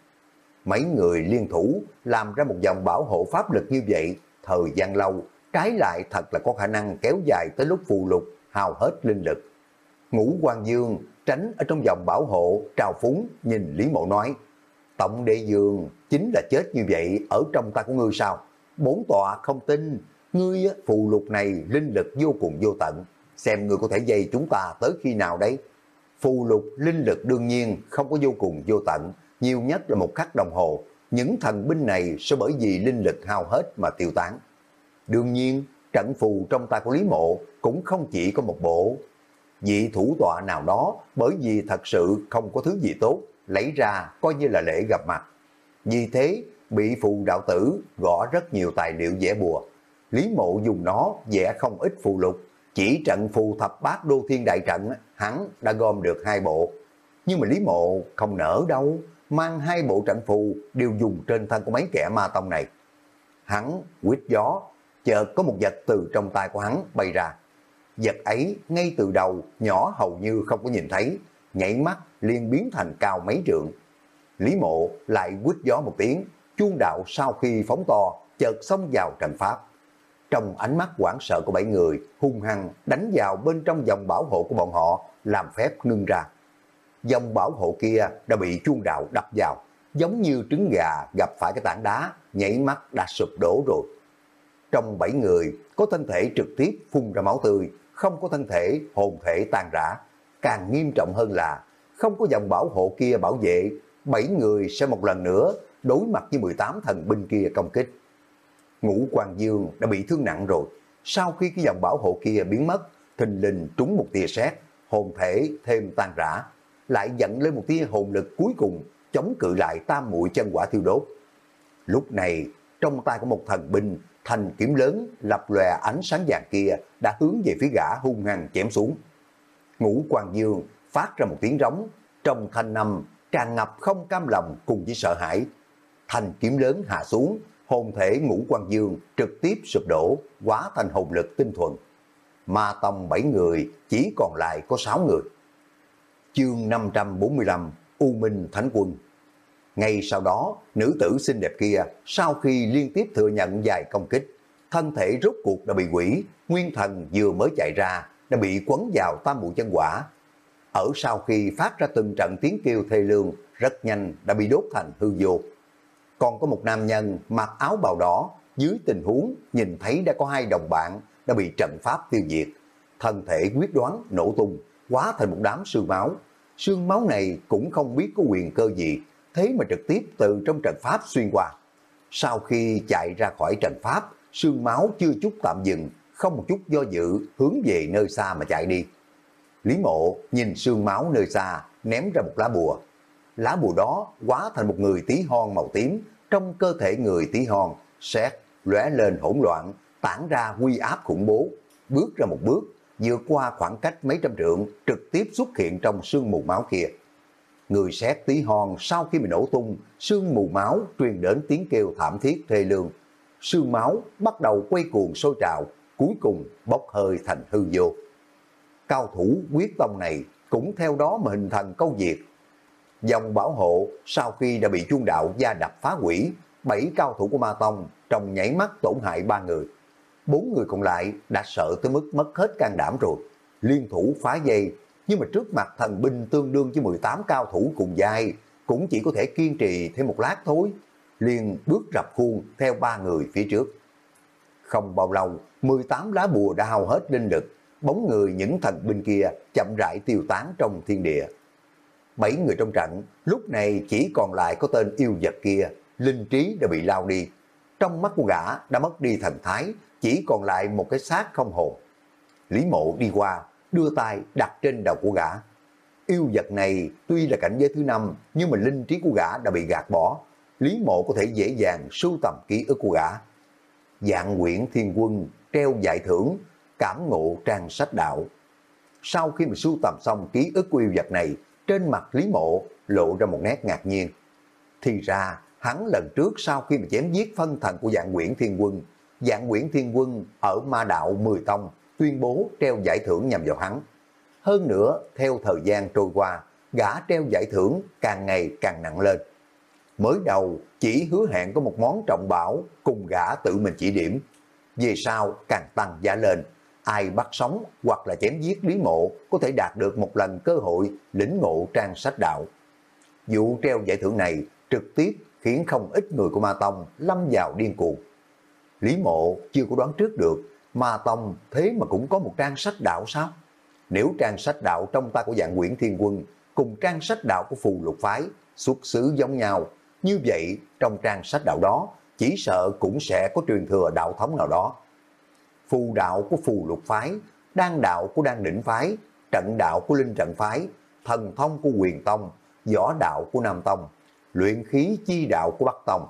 Mấy người liên thủ làm ra một dòng bảo hộ pháp lực như vậy, thời gian lâu, trái lại thật là có khả năng kéo dài tới lúc phù lục hao hết linh lực. Ngũ Quan Dương tránh ở trong dòng bảo hộ, trào phúng, nhìn Lý Mộ nói, Tổng đệ dương chính là chết như vậy ở trong ta của ngươi sao? Bốn tọa không tin, ngươi phù lục này linh lực vô cùng vô tận, xem ngươi có thể dây chúng ta tới khi nào đấy. Phù lục linh lực đương nhiên không có vô cùng vô tận, nhiều nhất là một khắc đồng hồ, những thần binh này sẽ bởi vì linh lực hao hết mà tiêu tán. Đương nhiên, trận phù trong tay của Lý Mộ cũng không chỉ có một bộ. Vị thủ tọa nào đó bởi vì thật sự không có thứ gì tốt, lấy ra coi như là lễ gặp mặt. Vì thế, bị phù đạo tử gõ rất nhiều tài liệu vẽ bùa. Lý mộ dùng nó vẽ không ít phù lục, chỉ trận phù thập bát đô thiên đại trận, hắn đã gom được hai bộ. Nhưng mà Lý mộ không nở đâu, mang hai bộ trận phù đều dùng trên thân của mấy kẻ ma tông này. Hắn quyết gió, chợt có một vật từ trong tay của hắn bay ra. Vật ấy ngay từ đầu nhỏ hầu như không có nhìn thấy, nhảy mắt liền biến thành cao mấy trượng. Lý mộ lại quýt gió một tiếng, chuông đạo sau khi phóng to, chợt xông vào trận pháp. Trong ánh mắt quảng sợ của bảy người, hung hăng đánh vào bên trong dòng bảo hộ của bọn họ, làm phép ngưng ra. Dòng bảo hộ kia đã bị chuông đạo đập vào, giống như trứng gà gặp phải cái tảng đá, nhảy mắt đã sụp đổ rồi. Trong bảy người, có thân thể trực tiếp phun ra máu tươi, không có thân thể hồn thể tan rã. Càng nghiêm trọng hơn là không có dòng bảo hộ kia bảo vệ, bảy người sẽ một lần nữa đối mặt với 18 thần binh kia công kích. Ngũ Quan Dương đã bị thương nặng rồi, sau khi cái dòng bảo hộ kia biến mất, thình lình trúng một tia sét, hồn thể thêm tan rã, lại dẫn lên một tia hồn lực cuối cùng chống cự lại tam muội chân quả thiêu đốt. Lúc này, trong tay của một thần binh, thành kiếm lớn lập lòe ánh sáng vàng kia đã hướng về phía gã hung hăng chém xuống. Ngũ Quan Dương phát ra một tiếng rống, trong thanh năm tràn ngập không cam lòng cùng với sợ hãi. Thành kiếm lớn hạ xuống, hồn thể Ngũ Quan Dương trực tiếp sụp đổ, hóa thành hồn lực tinh thuần. Ma tông bảy người, chỉ còn lại có sáu người. Chương 545 U Minh Thánh Quân ngay sau đó, nữ tử xinh đẹp kia, sau khi liên tiếp thừa nhận vài công kích, thân thể rốt cuộc đã bị quỷ, nguyên thần vừa mới chạy ra, đã bị quấn vào tam mũi chân quả. Ở sau khi phát ra từng trận tiếng kêu thê lương, rất nhanh đã bị đốt thành hư vô. Còn có một nam nhân mặc áo bào đỏ, dưới tình huống nhìn thấy đã có hai đồng bạn đã bị trận pháp tiêu diệt. Thân thể quyết đoán nổ tung, hóa thành một đám sương máu. Sương máu này cũng không biết có quyền cơ gì, thế mà trực tiếp từ trong trận pháp xuyên qua. Sau khi chạy ra khỏi trận pháp, sương máu chưa chút tạm dừng, không một chút do dự, hướng về nơi xa mà chạy đi. Lý mộ nhìn sương máu nơi xa, ném ra một lá bùa. Lá bùa đó hóa thành một người tí hon màu tím, trong cơ thể người tí hon, xét, lóe lên hỗn loạn, tản ra huy áp khủng bố. Bước ra một bước, vượt qua khoảng cách mấy trăm trượng, trực tiếp xuất hiện trong sương mù máu kia người xét tí hon sau khi bị nổ tung, sương mù máu truyền đến tiếng kêu thảm thiết thê lương. Sương máu bắt đầu quay cuồng sôi trào, cuối cùng bốc hơi thành hư vô. Cao thủ quyết tông này cũng theo đó mà hình thành câu diệt. Dòng bảo hộ sau khi đã bị chuông đạo gia đập phá quỷ, bảy cao thủ của Ma Tông trong nhảy mắt tổn hại ba người. Bốn người còn lại đã sợ tới mức mất hết can đảm rồi. Liên thủ phá dây nhưng mà trước mặt thần binh tương đương với 18 cao thủ cùng giai, cũng chỉ có thể kiên trì thêm một lát thôi. Liền bước rập khuôn theo ba người phía trước. Không bao lâu, 18 lá bùa đã hao hết linh lực, bóng người những thần binh kia chậm rãi tiêu tán trong thiên địa. Bảy người trong trận, lúc này chỉ còn lại có tên yêu vật kia, linh trí đã bị lao đi. Trong mắt của gã đã mất đi thần thái, chỉ còn lại một cái xác không hồn. Lý mộ đi qua, đưa tay đặt trên đầu của gã. Yêu vật này tuy là cảnh giới thứ năm, nhưng mà linh trí của gã đã bị gạt bỏ. Lý mộ có thể dễ dàng sưu tầm ký ức của gã. Dạng quyển thiên quân treo giải thưởng, cảm ngộ trang sách đạo. Sau khi mà sưu tầm xong ký ức của yêu vật này, trên mặt Lý mộ lộ ra một nét ngạc nhiên. Thì ra, hắn lần trước sau khi mà chém giết phân thần của dạng nguyễn thiên quân, dạng nguyễn thiên quân ở ma đạo 10 tông tuyên bố treo giải thưởng nhằm vào hắn. Hơn nữa, theo thời gian trôi qua, gã treo giải thưởng càng ngày càng nặng lên. Mới đầu chỉ hứa hẹn có một món trọng bảo cùng gã tự mình chỉ điểm. Về sau càng tăng giá lên, ai bắt sống hoặc là chém giết Lý Mộ có thể đạt được một lần cơ hội lĩnh ngộ trang sách đạo. Vụ treo giải thưởng này trực tiếp khiến không ít người của Ma Tông lâm vào điên cuồng. Lý Mộ chưa có đoán trước được Ma Tông thế mà cũng có một trang sách đạo sao? Nếu trang sách đạo trong ta của dạng Nguyễn Thiên Quân cùng trang sách đạo của phù lục phái xuất xứ giống nhau, như vậy trong trang sách đạo đó chỉ sợ cũng sẽ có truyền thừa đạo thống nào đó. Phù đạo của phù lục phái, đan đạo của đan đỉnh phái, trận đạo của linh trận phái, thần thông của quyền tông, võ đạo của nam tông, luyện khí chi đạo của bắc tông,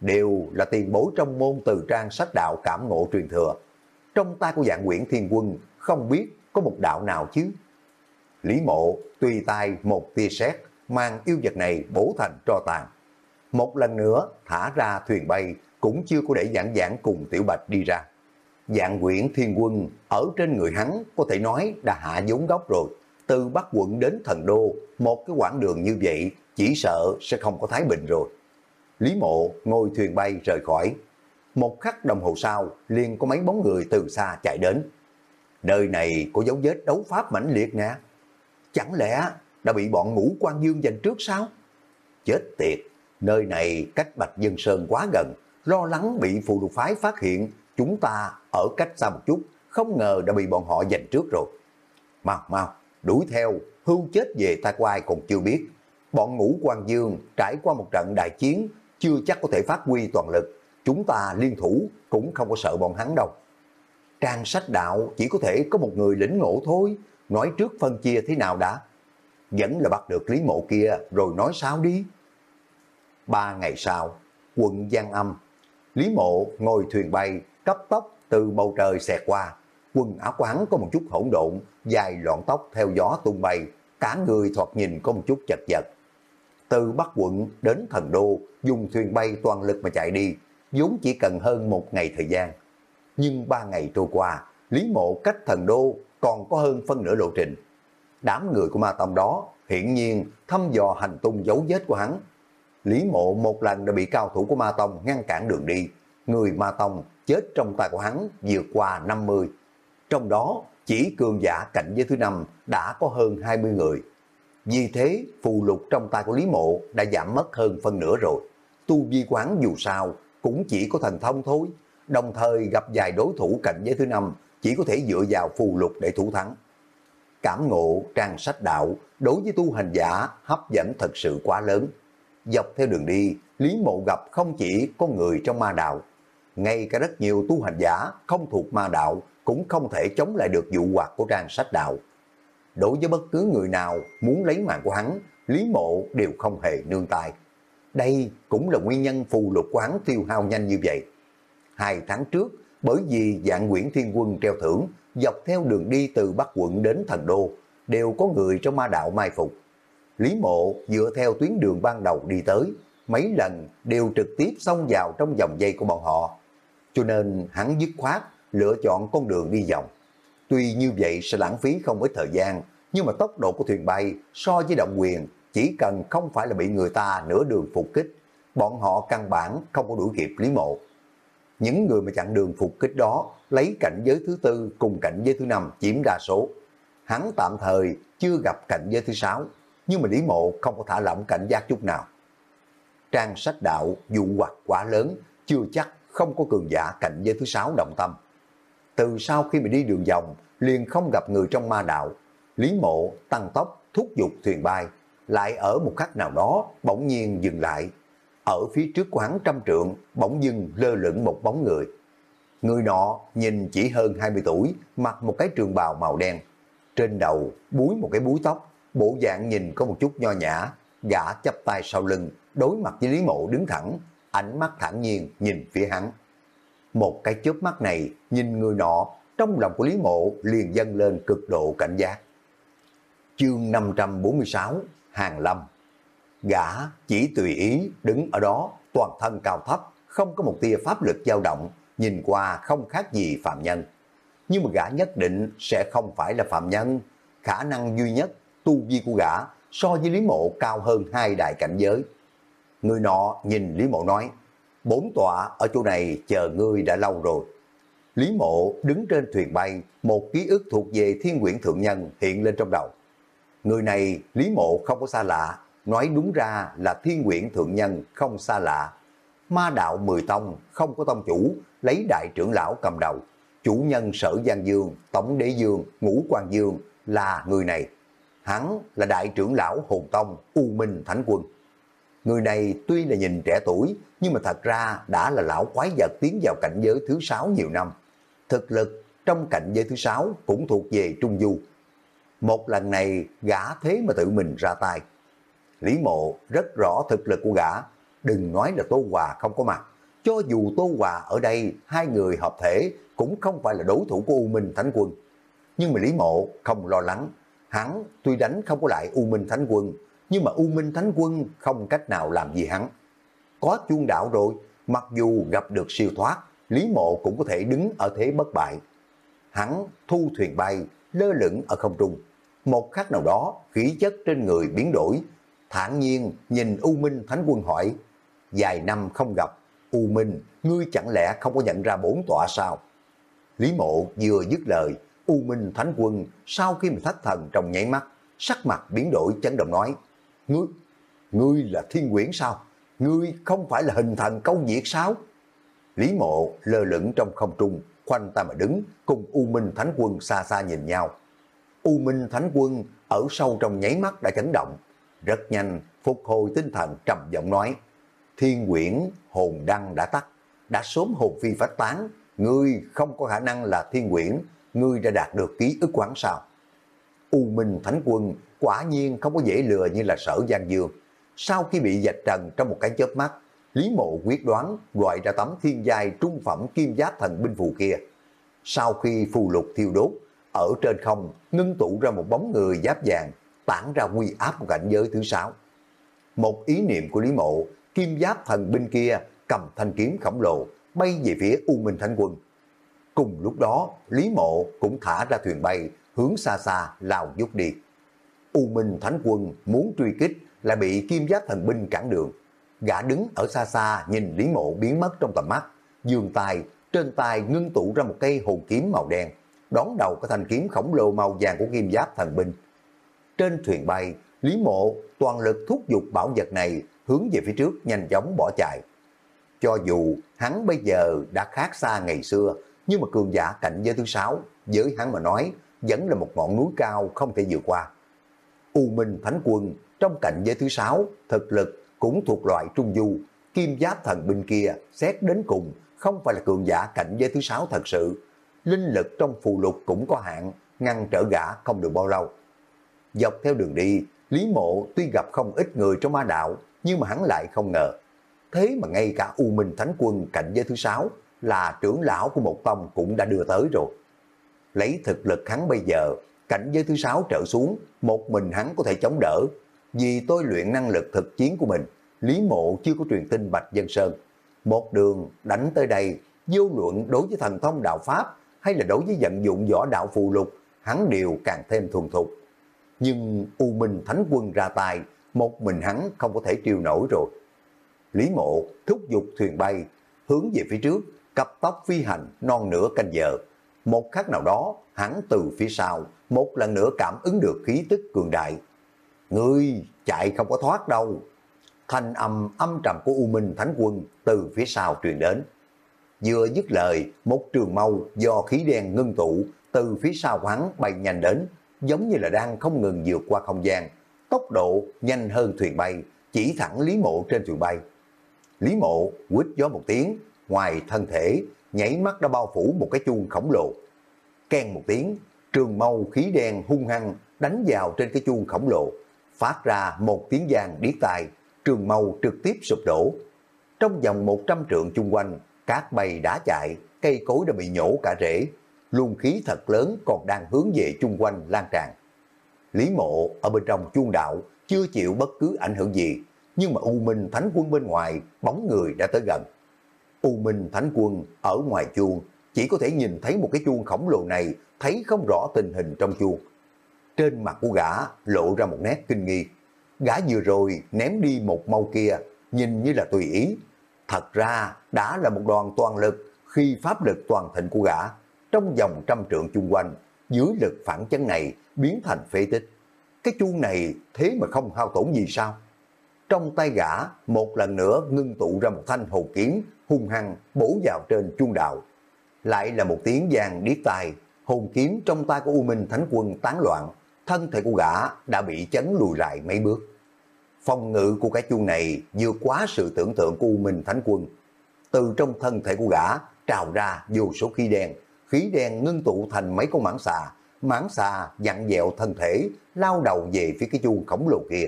đều là tiền bối trong môn từ trang sách đạo cảm ngộ truyền thừa trong tay của dạng quyển thiên quân không biết có một đạo nào chứ. Lý mộ tùy tay một tia sét mang yêu vật này bổ thành tro tàn. Một lần nữa thả ra thuyền bay cũng chưa có để giảng giảng cùng Tiểu Bạch đi ra. Dạng quyển thiên quân ở trên người hắn có thể nói đã hạ giống gốc rồi. Từ Bắc quận đến thần đô, một cái quãng đường như vậy chỉ sợ sẽ không có thái bình rồi. Lý mộ ngồi thuyền bay rời khỏi, một khắc đồng hồ sau, liền có mấy bóng người từ xa chạy đến. Nơi này có dấu vết đấu pháp mãnh liệt nè. Chẳng lẽ đã bị bọn ngũ quan dương giành trước sao? Chết tiệt, nơi này cách Bạch Dân Sơn quá gần, lo lắng bị phù lục phái phát hiện, chúng ta ở cách xa một chút, không ngờ đã bị bọn họ giành trước rồi. Mau mau, đuổi theo, hưu chết về ta quai còn chưa biết. Bọn ngũ quan dương trải qua một trận đại chiến, chưa chắc có thể phát huy toàn lực, chúng ta liên thủ cũng không có sợ bọn hắn đâu. Trang sách đạo chỉ có thể có một người lĩnh ngộ thôi, nói trước phân chia thế nào đã. Vẫn là bắt được Lý Mộ kia rồi nói sao đi. Ba ngày sau, quận Giang Âm, Lý Mộ ngồi thuyền bay, cấp tốc từ bầu trời xẹt qua. Quần áo của hắn có một chút hỗn độn, dài loạn tóc theo gió tung bay, cả người thoạt nhìn có một chút chật vật. Từ Bắc quận đến thần đô, dùng thuyền bay toàn lực mà chạy đi, vốn chỉ cần hơn một ngày thời gian. Nhưng ba ngày trôi qua, Lý Mộ cách thần đô còn có hơn phân nửa lộ trình. Đám người của ma tông đó hiển nhiên thăm dò hành tung dấu vết của hắn. Lý Mộ một lần đã bị cao thủ của ma tông ngăn cản đường đi. Người ma tông chết trong tay của hắn vượt qua 50. Trong đó chỉ cường giả cảnh giới thứ năm đã có hơn 20 người. Vì thế phù lục trong tay của Lý Mộ đã giảm mất hơn phân nửa rồi. Tu vi quán dù sao cũng chỉ có thần thông thôi. Đồng thời gặp vài đối thủ cảnh giới thứ năm chỉ có thể dựa vào phù lục để thủ thắng. Cảm ngộ trang sách đạo đối với tu hành giả hấp dẫn thật sự quá lớn. Dọc theo đường đi, Lý Mộ gặp không chỉ có người trong ma đạo, ngay cả rất nhiều tu hành giả không thuộc ma đạo cũng không thể chống lại được dụ hoạt của trang sách đạo. Đối với bất cứ người nào muốn lấy mạng của hắn, Lý Mộ đều không hề nương tay. Đây cũng là nguyên nhân phù lục quán tiêu hao nhanh như vậy. Hai tháng trước, bởi vì dạng Nguyễn Thiên Quân treo thưởng, dọc theo đường đi từ Bắc quận đến Thần Đô, đều có người trong ma đạo mai phục. Lý Mộ dựa theo tuyến đường ban đầu đi tới, mấy lần đều trực tiếp xông vào trong dòng dây của bọn họ. Cho nên hắn dứt khoát lựa chọn con đường đi vòng. Tuy như vậy sẽ lãng phí không ít thời gian, nhưng mà tốc độ của thuyền bay so với động quyền chỉ cần không phải là bị người ta nửa đường phục kích, bọn họ căn bản không có đuổi kịp Lý Mộ. Những người mà chặn đường phục kích đó lấy cảnh giới thứ tư cùng cảnh giới thứ năm chiếm đa số. Hắn tạm thời chưa gặp cảnh giới thứ sáu, nhưng mà Lý Mộ không có thả lỏng cảnh giác chút nào. Trang sách đạo dụ hoặc quá lớn, chưa chắc không có cường giả cạnh giới thứ sáu động tâm. Từ sau khi mình đi đường vòng, liền không gặp người trong ma đạo. Lý Mộ tăng tốc thúc giục thuyền bay, lại ở một khắc nào đó bỗng nhiên dừng lại. Ở phía trước quán trăm trượng, bỗng dưng lơ lửng một bóng người. Người nọ nhìn chỉ hơn 20 tuổi, mặc một cái trường bào màu đen. Trên đầu búi một cái búi tóc, bộ dạng nhìn có một chút nho nhã, gã chắp tay sau lưng, đối mặt với Lý Mộ đứng thẳng, ánh mắt thản nhiên nhìn phía hắn. Một cái chớp mắt này nhìn người nọ, trong lòng của Lý Mộ liền dâng lên cực độ cảnh giác. Chương 546 Hàng Lâm Gã chỉ tùy ý đứng ở đó, toàn thân cao thấp, không có một tia pháp lực dao động, nhìn qua không khác gì phạm nhân. Nhưng mà gã nhất định sẽ không phải là phạm nhân. Khả năng duy nhất, tu vi của gã so với Lý Mộ cao hơn hai đại cảnh giới. Người nọ nhìn Lý Mộ nói, bốn tọa ở chỗ này chờ ngươi đã lâu rồi. Lý Mộ đứng trên thuyền bay, một ký ức thuộc về thiên quyển thượng nhân hiện lên trong đầu. Người này Lý Mộ không có xa lạ, nói đúng ra là thiên quyển thượng nhân không xa lạ. Ma đạo mười tông không có tông chủ, lấy đại trưởng lão cầm đầu. Chủ nhân sở Giang Dương, Tổng đế Dương, Ngũ Quan Dương là người này. Hắn là đại trưởng lão hồn tông U Minh Thánh Quân. Người này tuy là nhìn trẻ tuổi, nhưng mà thật ra đã là lão quái vật tiến vào cảnh giới thứ sáu nhiều năm. Thực lực trong cảnh giới thứ sáu cũng thuộc về Trung Du. Một lần này gã thế mà tự mình ra tay. Lý mộ rất rõ thực lực của gã, đừng nói là Tô Hòa không có mặt. Cho dù Tô Hòa ở đây hai người hợp thể cũng không phải là đối thủ của U Minh Thánh Quân. Nhưng mà Lý Mộ không lo lắng, hắn tuy đánh không có lại U Minh Thánh Quân, nhưng mà U Minh Thánh Quân không cách nào làm gì hắn. Có chuông đạo rồi, mặc dù gặp được siêu thoát, Lý Mộ cũng có thể đứng ở thế bất bại. Hắn thu thuyền bay, lơ lửng ở không trung. Một khắc nào đó, khí chất trên người biến đổi, thản nhiên nhìn U Minh Thánh Quân hỏi, dài năm không gặp, U Minh, ngươi chẳng lẽ không có nhận ra bốn tọa sao? Lý Mộ vừa dứt lời, U Minh Thánh Quân sau khi mà thất thần trong nháy mắt, sắc mặt biến đổi chấn động nói, Ngươi, ngươi là thiên quyển sao? Ngươi không phải là hình thành câu diệt sao? Lý mộ lơ lửng trong không trung, khoanh ta mà đứng, cùng U Minh Thánh Quân xa xa nhìn nhau. U Minh Thánh Quân ở sâu trong nháy mắt đã chấn động. Rất nhanh, phục hồi tinh thần trầm giọng nói, thiên quyển hồn đăng đã tắt, đã sớm hồn phi phát tán, ngươi không có khả năng là thiên quyển, ngươi đã đạt được ký ức quán sao. U Minh Thánh Quân quả nhiên không có dễ lừa như là sở Giang Dương. Sau khi bị dạch trần trong một cái chớp mắt, Lý Mộ quyết đoán gọi ra tấm thiên giai trung phẩm kim giáp thần binh phù kia. Sau khi phù lục thiêu đốt, ở trên không ngưng tụ ra một bóng người giáp vàng, tản ra quy áp của cảnh giới thứ sáu. Một ý niệm của Lý Mộ, kim giáp thần binh kia cầm thanh kiếm khổng lồ, bay về phía U Minh Thánh Quân. Cùng lúc đó, Lý Mộ cũng thả ra thuyền bay, hướng xa xa lao dút đi. U Minh Thánh Quân muốn truy kích là bị kim giáp thần binh cản đường. Gã đứng ở xa xa nhìn Lý Mộ biến mất trong tầm mắt, dường tay, trên tay ngưng tụ ra một cây hồn kiếm màu đen, đón đầu cái thanh kiếm khổng lồ màu vàng của kim giáp thần binh. Trên thuyền bay, Lý Mộ toàn lực thúc giục bảo vật này hướng về phía trước nhanh chóng bỏ chạy. Cho dù hắn bây giờ đã khác xa ngày xưa, nhưng mà cường giả cạnh giới thứ sáu, với hắn mà nói, vẫn là một ngọn núi cao không thể vượt qua. U Minh Thánh Quân trong cạnh giới thứ sáu, thực lực cũng thuộc loại trung du, kim giáp thần binh kia xét đến cùng không phải là cường giả cạnh giới thứ sáu thật sự. Linh lực trong phù lục cũng có hạn, ngăn trở gã không được bao lâu. Dọc theo đường đi, Lý Mộ tuy gặp không ít người trong ma đạo, nhưng mà hắn lại không ngờ. Thế mà ngay cả U Minh Thánh Quân cạnh giới thứ sáu là trưởng lão của một tông cũng đã đưa tới rồi. Lấy thực lực hắn bây giờ, cảnh giới thứ sáu trở xuống, một mình hắn có thể chống đỡ. Vì tôi luyện năng lực thực chiến của mình, Lý Mộ chưa có truyền tin Bạch Dân Sơn. Một đường đánh tới đây, vô luận đối với thần thông đạo Pháp hay là đối với vận dụng võ đạo phù lục, hắn đều càng thêm thuần thục. Nhưng U Minh Thánh Quân ra tay, một mình hắn không có thể triều nổi rồi. Lý Mộ thúc giục thuyền bay, hướng về phía trước, cặp tóc phi hành non nửa canh giờ. Một khắc nào đó, hắn từ phía sau, một lần nữa cảm ứng được khí tức cường đại. Ngươi chạy không có thoát đâu. Thanh âm âm trầm của U Minh Thánh Quân từ phía sau truyền đến. Vừa dứt lời, một trường mâu do khí đen ngưng tụ từ phía sau hắn bay nhanh đến, giống như là đang không ngừng vượt qua không gian. Tốc độ nhanh hơn thuyền bay, chỉ thẳng Lý Mộ trên thuyền bay. Lý Mộ quýt gió một tiếng, ngoài thân thể, nhảy mắt đã bao phủ một cái chuông khổng lồ. Ken một tiếng, trường mâu khí đen hung hăng đánh vào trên cái chuông khổng lồ, phát ra một tiếng giang điếc tai, trường mâu trực tiếp sụp đổ. Trong vòng 100 trượng chung quanh, cát bay đã chạy, cây cối đã bị nhổ cả rễ, luồng khí thật lớn còn đang hướng về chung quanh lan tràn. Lý mộ ở bên trong chuông đạo chưa chịu bất cứ ảnh hưởng gì, nhưng mà U Minh Thánh Quân bên ngoài, bóng người đã tới gần. U Minh Thánh Quân ở ngoài chuông, chỉ có thể nhìn thấy một cái chuông khổng lồ này, thấy không rõ tình hình trong chuông. Trên mặt của gã lộ ra một nét kinh nghi. Gã vừa rồi ném đi một mau kia, nhìn như là tùy ý. Thật ra đã là một đoàn toàn lực khi pháp lực toàn thịnh của gã. Trong vòng trăm trượng chung quanh, dưới lực phản chấn này biến thành phế tích. Cái chuông này thế mà không hao tổn gì sao? Trong tay gã một lần nữa ngưng tụ ra một thanh hồ kiếm hung hăng bổ vào trên chuông đạo. Lại là một tiếng vàng điếc tai, hồn kiếm trong tay của U Minh Thánh Quân tán loạn, thân thể của gã đã bị chấn lùi lại mấy bước. Phòng ngự của cái chuông này vượt quá sự tưởng tượng của U Minh Thánh Quân. Từ trong thân thể của gã trào ra vô số khí đen, khí đen ngưng tụ thành mấy con mãng xà, mãng xà dặn dẹo thân thể, lao đầu về phía cái chuông khổng lồ kia.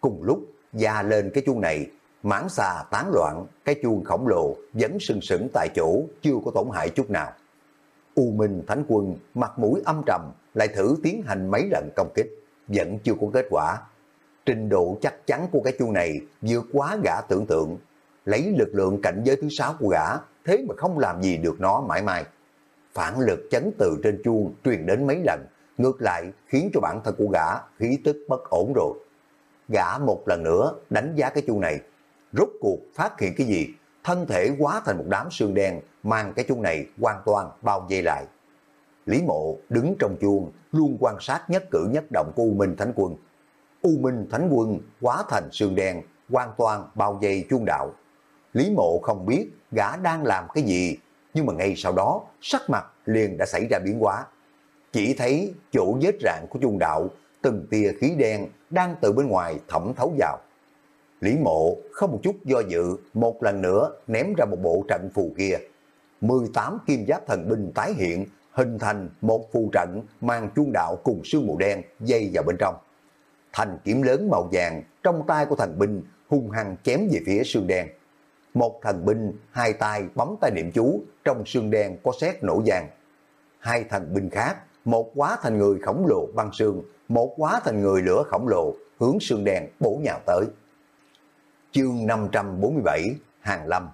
Cùng lúc, da lên cái chuông này, mãng xà tán loạn, cái chuông khổng lồ vẫn sừng sững tại chỗ, chưa có tổn hại chút nào. U Minh Thánh Quân mặt mũi âm trầm, lại thử tiến hành mấy lần công kích, vẫn chưa có kết quả. Trình độ chắc chắn của cái chuông này vượt quá gã tưởng tượng, lấy lực lượng cảnh giới thứ sáu của gã, thế mà không làm gì được nó mãi mãi. Phản lực chấn từ trên chuông truyền đến mấy lần, ngược lại khiến cho bản thân của gã khí tức bất ổn rồi. Gã một lần nữa đánh giá cái chuông này, rốt cuộc phát hiện cái gì, thân thể quá thành một đám sương đen mang cái chuông này hoàn toàn bao vây lại. Lý mộ đứng trong chuông luôn quan sát nhất cử nhất động của U Minh Thánh Quân. U Minh Thánh Quân quá thành sương đen hoàn toàn bao vây chuông đạo. Lý mộ không biết gã đang làm cái gì, nhưng mà ngay sau đó sắc mặt liền đã xảy ra biến hóa. Chỉ thấy chỗ vết rạn của chuông đạo, từng tia khí đen đang từ bên ngoài thẩm thấu vào. Lý mộ không một chút do dự, một lần nữa ném ra một bộ trận phù kia. 18 kim giáp thần binh tái hiện, hình thành một phù trận mang chuông đạo cùng sương mù đen dây vào bên trong. Thành kiếm lớn màu vàng trong tay của thần binh hung hăng chém về phía sương đen. một thần binh hai tay bấm tay niệm chú, trong xương đen có xét nổ vàng. Hai thần binh khác, một quá thành người khổng lồ băng xương, một quá thành người lửa khổng lồ, hướng xương đen bổ nhào tới. Chương 547 Hàng Lâm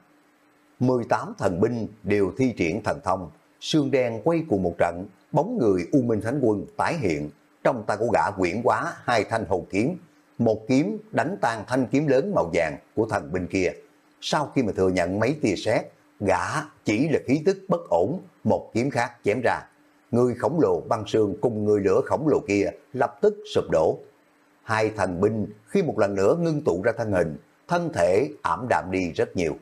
18 thần binh đều thi triển thần thông, xương đen quay cùng một trận, bóng người U Minh Thánh Quân tái hiện, trong tay của gã quyển quá hai thanh hồn kiếm, một kiếm đánh tan thanh kiếm lớn màu vàng của thần binh kia. Sau khi mà thừa nhận mấy tia sét, gã chỉ là khí tức bất ổn, một kiếm khác chém ra. Người khổng lồ băng sương cùng người lửa khổng lồ kia lập tức sụp đổ. Hai thần binh khi một lần nữa ngưng tụ ra thân hình, thân thể ảm đạm đi rất nhiều.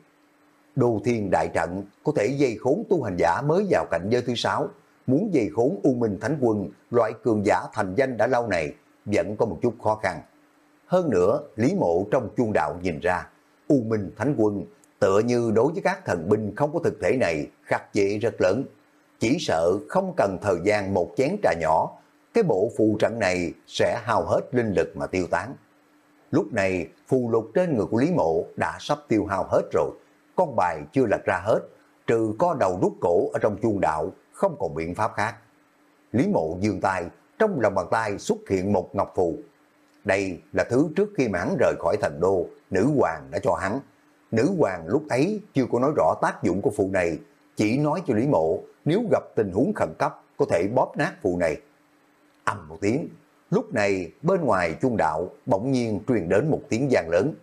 Đồ thiên đại trận có thể dây khốn tu hành giả mới vào cảnh giới thứ sáu, muốn dây khốn U Minh Thánh Quân, loại cường giả thành danh đã lâu này, vẫn có một chút khó khăn. Hơn nữa, Lý Mộ trong chuông đạo nhìn ra, U Minh Thánh Quân tựa như đối với các thần binh không có thực thể này khắc chế rất lớn. Chỉ sợ không cần thời gian một chén trà nhỏ, cái bộ phù trận này sẽ hao hết linh lực mà tiêu tán. Lúc này, phù lục trên người của Lý Mộ đã sắp tiêu hao hết rồi. Con bài chưa lật ra hết, trừ có đầu rút cổ ở trong chuông đạo, không còn biện pháp khác. Lý Mộ dương tay, trong lòng bàn tay xuất hiện một ngọc phù. Đây là thứ trước khi mà hắn rời khỏi thành đô, nữ hoàng đã cho hắn. Nữ hoàng lúc ấy chưa có nói rõ tác dụng của phù này, chỉ nói cho Lý Mộ nếu gặp tình huống khẩn cấp có thể bóp nát phù này. Âm một tiếng, lúc này bên ngoài chuông đạo bỗng nhiên truyền đến một tiếng vang lớn.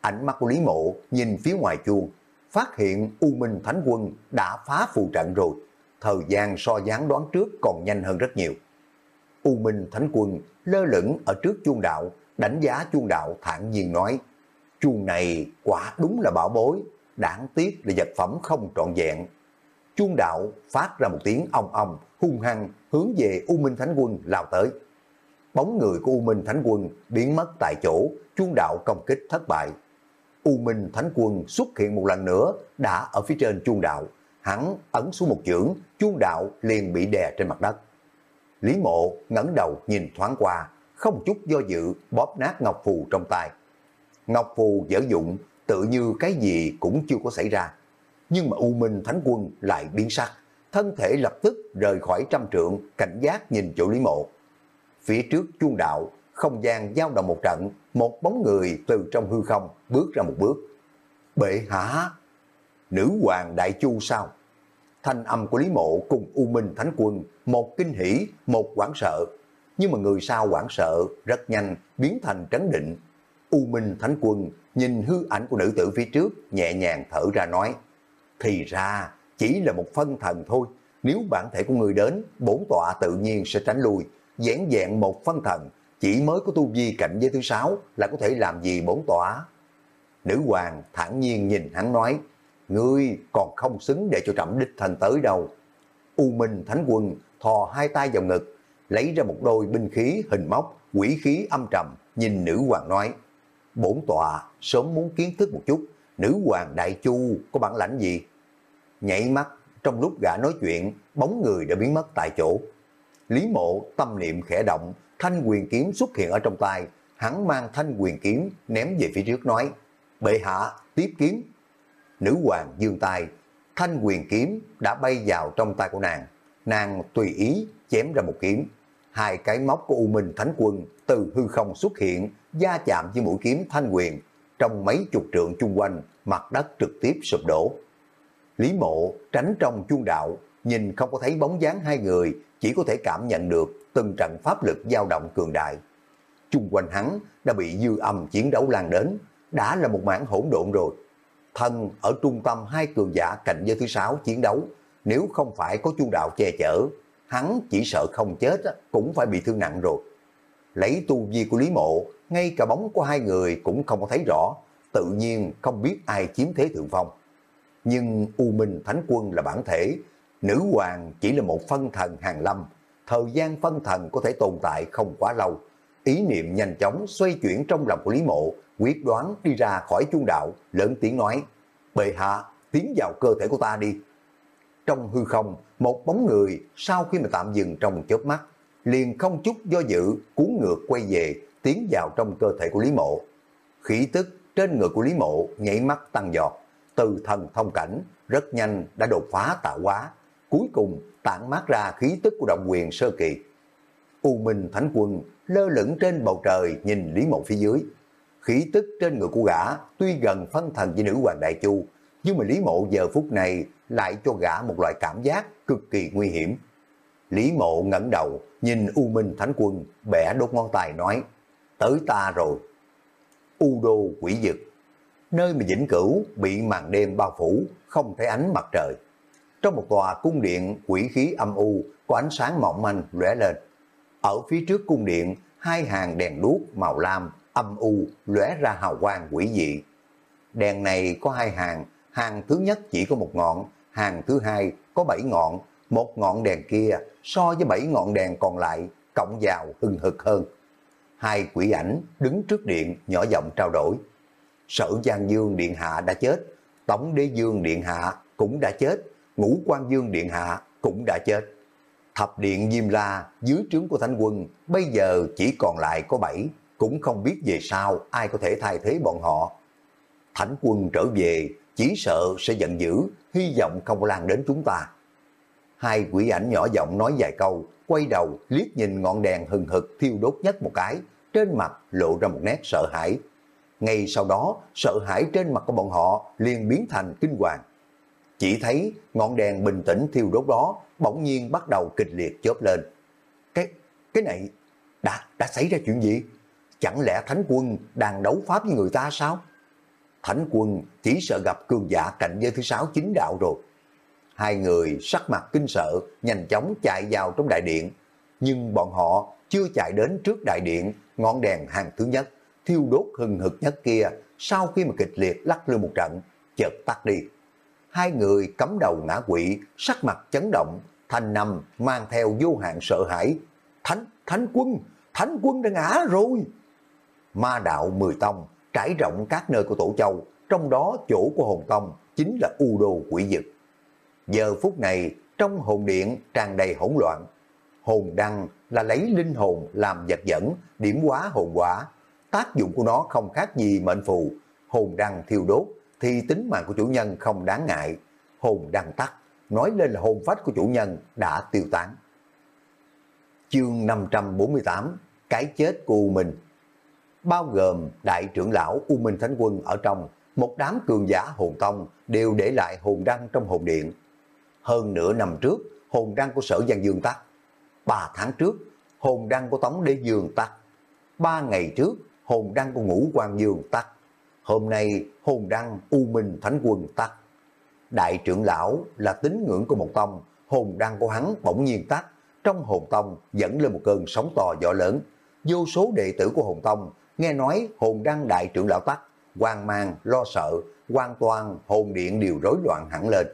Ánh mắt của Lý Mộ nhìn phía ngoài chuông, phát hiện U Minh Thánh Quân đã phá phù trận rồi, thời gian so gián đoán trước còn nhanh hơn rất nhiều. U Minh Thánh Quân lơ lửng ở trước chuông đạo, đánh giá chuông đạo thản nhiên nói, chuông này quả đúng là bảo bối, đáng tiếc là vật phẩm không trọn vẹn. Chuông đạo phát ra một tiếng ong ong, hung hăng hướng về U Minh Thánh Quân lao tới. Bóng người của U Minh Thánh Quân biến mất tại chỗ, chuông đạo công kích thất bại. U Minh Thánh Quân xuất hiện một lần nữa đã ở phía trên chuông đạo, hắn ấn xuống một chưởng, chuông đạo liền bị đè trên mặt đất. Lý mộ ngẩng đầu nhìn thoáng qua, không chút do dự bóp nát ngọc phù trong tay. Ngọc phù dở dụng tự như cái gì cũng chưa có xảy ra. Nhưng mà U Minh Thánh Quân lại biến sắc, thân thể lập tức rời khỏi trăm trượng, cảnh giác nhìn chỗ Lý mộ. Phía trước chuông đạo, không gian giao động một trận, một bóng người từ trong hư không bước ra một bước. Bệ hạ! Nữ hoàng đại chu sao? Thanh âm của Lý Mộ cùng U Minh Thánh Quân, một kinh hỉ, một quảng sợ. Nhưng mà người sau quảng sợ rất nhanh biến thành trấn định. U Minh Thánh Quân nhìn hư ảnh của nữ tử phía trước, nhẹ nhàng thở ra nói, thì ra chỉ là một phân thần thôi, nếu bản thể của người đến, bốn tọa tự nhiên sẽ tránh lui, dán dạng một phân thần, chỉ mới có tu vi cạnh giới thứ sáu là có thể làm gì bốn tỏa Nữ hoàng thản nhiên nhìn hắn nói, ngươi còn không xứng để cho trẫm đích thành tới đâu. U Minh Thánh Quân thò hai tay vào ngực, lấy ra một đôi binh khí hình móc, quỷ khí âm trầm, nhìn nữ hoàng nói, bổn tọa sớm muốn kiến thức một chút, nữ hoàng đại chu có bản lãnh gì? Nhảy mắt, trong lúc gã nói chuyện, bóng người đã biến mất tại chỗ. Lý mộ tâm niệm khẽ động, thanh quyền kiếm xuất hiện ở trong tay, hắn mang thanh quyền kiếm ném về phía trước nói, bệ hạ, tiếp kiếm. Nữ hoàng dương tay, thanh quyền kiếm đã bay vào trong tay của nàng. Nàng tùy ý chém ra một kiếm. Hai cái móc của U Minh Thánh Quân từ hư không xuất hiện, gia chạm với mũi kiếm thanh quyền. Trong mấy chục trượng chung quanh, mặt đất trực tiếp sụp đổ. Lý mộ tránh trong chuông đạo, nhìn không có thấy bóng dáng hai người, chỉ có thể cảm nhận được từng trận pháp lực dao động cường đại. Chung quanh hắn đã bị dư âm chiến đấu lan đến, đã là một mảng hỗn độn rồi. Thân ở trung tâm hai cường giả cạnh giới thứ sáu chiến đấu, nếu không phải có chu đạo che chở, hắn chỉ sợ không chết cũng phải bị thương nặng rồi. Lấy tu vi của Lý Mộ, ngay cả bóng của hai người cũng không có thấy rõ, tự nhiên không biết ai chiếm thế thượng phong. Nhưng U Minh Thánh Quân là bản thể, nữ hoàng chỉ là một phân thần hàng lâm, thời gian phân thần có thể tồn tại không quá lâu. Ý niệm nhanh chóng xoay chuyển trong lòng của Lý Mộ, quyết đoán đi ra khỏi chuông đạo, lớn tiếng nói, bệ hạ, tiến vào cơ thể của ta đi. Trong hư không, một bóng người sau khi mà tạm dừng trong chớp mắt, liền không chút do dự, cuốn ngược quay về, tiến vào trong cơ thể của Lý Mộ. Khí tức trên người của Lý Mộ nhảy mắt tăng giọt, từ thần thông cảnh, rất nhanh đã đột phá tạo hóa, cuối cùng tản mát ra khí tức của động quyền sơ kỳ. U Minh Thánh Quân lơ lửng trên bầu trời nhìn Lý Mộ phía dưới. Khí tức trên người của gã tuy gần phân thần với nữ hoàng Đại Chu, nhưng mà Lý Mộ giờ phút này lại cho gã một loại cảm giác cực kỳ nguy hiểm. Lý Mộ ngẩng đầu, nhìn U Minh Thánh Quân, bẻ đốt ngón tay nói, tới ta rồi. U Đô quỷ dực, nơi mà vĩnh cửu bị màn đêm bao phủ, không thấy ánh mặt trời. Trong một tòa cung điện quỷ khí âm u, có ánh sáng mỏng manh lóe lên. Ở phía trước cung điện, hai hàng đèn đuốc màu lam, âm u, lóe ra hào quang quỷ dị. Đèn này có hai hàng, hàng thứ nhất chỉ có một ngọn, hàng thứ hai có bảy ngọn, một ngọn đèn kia so với bảy ngọn đèn còn lại cộng vào hừng hực hơn. Hai quỷ ảnh đứng trước điện nhỏ giọng trao đổi. Sở Giang Dương Điện Hạ đã chết, Tổng Đế Dương Điện Hạ cũng đã chết, Ngũ quan Dương Điện Hạ cũng đã chết. Thập Điện Diêm La dưới trướng của Thánh Quân bây giờ chỉ còn lại có bảy, cũng không biết về sau ai có thể thay thế bọn họ. Thánh Quân trở về chỉ sợ sẽ giận dữ, hy vọng không có lan đến chúng ta. Hai quỷ ảnh nhỏ giọng nói vài câu, quay đầu liếc nhìn ngọn đèn hừng hực thiêu đốt nhất một cái, trên mặt lộ ra một nét sợ hãi. Ngay sau đó, sợ hãi trên mặt của bọn họ liền biến thành kinh hoàng. Chỉ thấy ngọn đèn bình tĩnh thiêu đốt đó bỗng nhiên bắt đầu kịch liệt chớp lên. Cái cái này đã đã xảy ra chuyện gì? Chẳng lẽ Thánh Quân đang đấu pháp với người ta sao? Thánh Quân chỉ sợ gặp cường giả cạnh giới thứ sáu chính đạo rồi. Hai người sắc mặt kinh sợ, nhanh chóng chạy vào trong đại điện. Nhưng bọn họ chưa chạy đến trước đại điện, ngọn đèn hàng thứ nhất, thiêu đốt hừng hực nhất kia, sau khi mà kịch liệt lắc lư một trận, chợt tắt đi. Hai người cắm đầu ngã quỵ, sắc mặt chấn động, thanh nằm mang theo vô hạn sợ hãi. Thánh, thánh quân, thánh quân đã ngã rồi. Ma đạo mười tông, trải rộng các nơi của Tổ Châu, trong đó chỗ của hồn tông chính là U Đô quỷ dực. Giờ phút này, trong hồn điện tràn đầy hỗn loạn. Hồn đăng là lấy linh hồn làm vật dẫn, điểm hóa hồn quả. Tác dụng của nó không khác gì mệnh phù. Hồn đăng thiêu đốt, thì tính mạng của chủ nhân không đáng ngại. Hồn đăng tắt, nói lên là hồn phách của chủ nhân đã tiêu tán. Chương 548 Cái chết của U Minh Bao gồm đại trưởng lão U Minh Thánh Quân ở trong, một đám cường giả hồn tông đều để lại hồn đăng trong hồn điện. Hơn nửa năm trước, hồn đăng của sở Giang Dương tắt. Ba tháng trước, hồn đăng của Tống Đế Dương tắt. Ba ngày trước, hồn đăng của Ngũ Quang Dương tắt. Hôm nay, hồn đăng U Minh Thánh Quân tắt. Đại trưởng lão là tín ngưỡng của một tông, hồn đăng của hắn bỗng nhiên tắt. Trong hồn tông dẫn lên một cơn sóng to gió lớn. Vô số đệ tử của hồn tông nghe nói hồn đăng đại trưởng lão tắt, hoang mang, lo sợ, hoàn toàn hồn điện đều rối loạn hẳn lên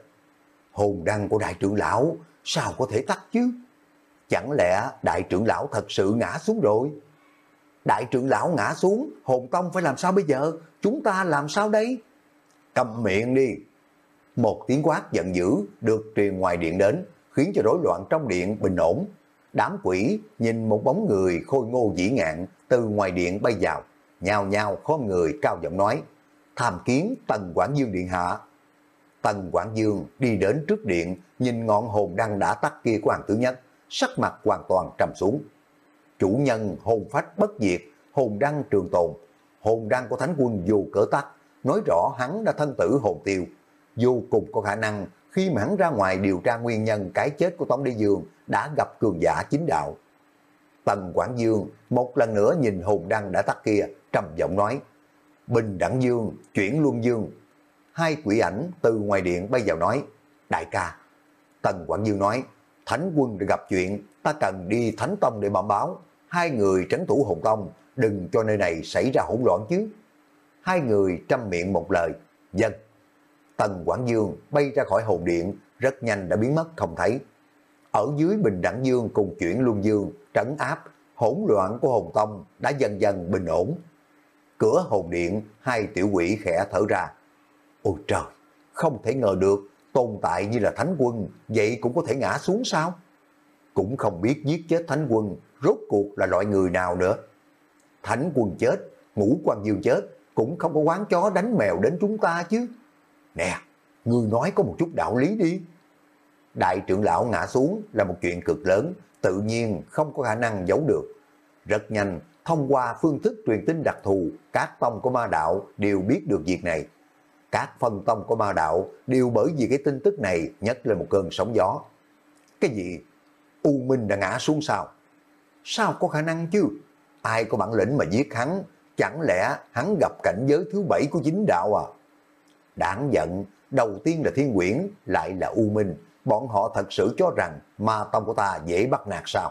hồn đăng của đại trưởng lão sao có thể tắt chứ? Chẳng lẽ đại trưởng lão thật sự ngã xuống rồi? Đại trưởng lão ngã xuống, hồn tông phải làm sao bây giờ? Chúng ta làm sao đây? Cầm miệng đi. Một tiếng quát giận dữ được truyền ngoài điện đến, khiến cho rối loạn trong điện bình ổn. Đám quỷ nhìn một bóng người khôi ngô dĩ ngạn từ ngoài điện bay vào, nhào nhào khom người cao giọng nói, tham kiến tần quản dương điện hạ. Tần Quảng Dương đi đến trước điện, nhìn ngọn hồn đăng đã tắt kia của Hoàng Tử Nhất, sắc mặt hoàn toàn trầm xuống. Chủ nhân hồn phách bất diệt, hồn đăng trường tồn, hồn đăng của Thánh quân dù cỡ tắt, nói rõ hắn đã thân tử hồn tiêu. Vô cùng có khả năng khi mà hắn ra ngoài điều tra nguyên nhân cái chết của Tống Đế Dương đã gặp cường giả chính đạo. Tần Quảng Dương một lần nữa nhìn hồn đăng đã tắt kia, trầm giọng nói, Bình Đẳng Dương, chuyển Luân Dương, hai quỷ ảnh từ ngoài điện bay vào nói, đại ca. Tần Quảng Dương nói, Thánh quân đã gặp chuyện, ta cần đi Thánh Tông để bẩm báo. Hai người trấn thủ hồn tông, đừng cho nơi này xảy ra hỗn loạn chứ. Hai người trăm miệng một lời, dân. Tần Quảng Dương bay ra khỏi hồn điện, rất nhanh đã biến mất không thấy. Ở dưới Bình Đẳng Dương cùng chuyển Luân Dương, trấn áp, hỗn loạn của hồn tông đã dần dần bình ổn. Cửa hồn điện, hai tiểu quỷ khẽ thở ra, Ôi trời, không thể ngờ được tồn tại như là thánh quân, vậy cũng có thể ngã xuống sao? Cũng không biết giết chết thánh quân, rốt cuộc là loại người nào nữa. Thánh quân chết, ngũ quan dương chết, cũng không có quán chó đánh mèo đến chúng ta chứ. Nè, ngươi nói có một chút đạo lý đi. Đại trưởng lão ngã xuống là một chuyện cực lớn, tự nhiên không có khả năng giấu được. Rất nhanh, thông qua phương thức truyền tin đặc thù, các tông của ma đạo đều biết được việc này. Các phân tông của ma đạo đều bởi vì cái tin tức này nhấc lên một cơn sóng gió. Cái gì? U Minh đã ngã xuống sao? Sao có khả năng chứ? Ai có bản lĩnh mà giết hắn? Chẳng lẽ hắn gặp cảnh giới thứ bảy của chính đạo à? Đáng giận, đầu tiên là Thiên Quyển, lại là U Minh. Bọn họ thật sự cho rằng ma tông của ta dễ bắt nạt sao?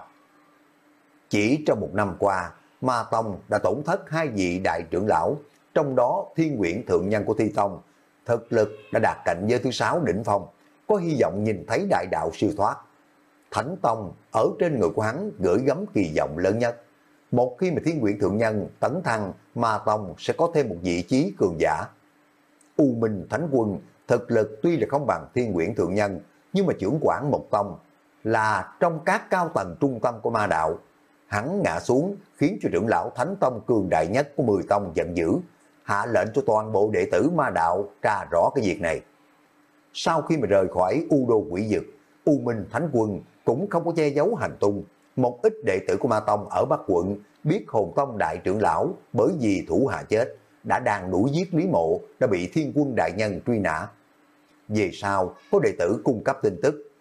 Chỉ trong một năm qua, Ma Tông đã tổn thất hai vị đại trưởng lão, trong đó Thiên Quyển Thượng Nhân của Thi Tông, thực lực đã đạt cảnh giới thứ sáu đỉnh phong, có hy vọng nhìn thấy đại đạo siêu thoát. Thánh Tông ở trên người của hắn gửi gắm kỳ vọng lớn nhất. Một khi mà Thiên Nguyễn Thượng Nhân tấn thăng, Ma Tông sẽ có thêm một vị trí cường giả. U Minh Thánh Quân thực lực tuy là không bằng Thiên Nguyễn Thượng Nhân, nhưng mà trưởng quản một tông là trong các cao tầng trung tâm của ma đạo hắn ngã xuống khiến cho trưởng lão Thánh Tông cường đại nhất của 10 tông giận dữ, hạ lệnh cho toàn bộ đệ tử ma đạo tra rõ cái việc này. Sau khi mà rời khỏi U Đô Quỷ Dực, U Minh Thánh Quân cũng không có che giấu hành tung. Một ít đệ tử của Ma Tông ở Bắc Quận biết hồn tông đại trưởng lão bởi vì thủ hạ chết, đã đang đuổi giết Lý Mộ, đã bị thiên quân đại nhân truy nã. Về sau, có đệ tử cung cấp tin tức.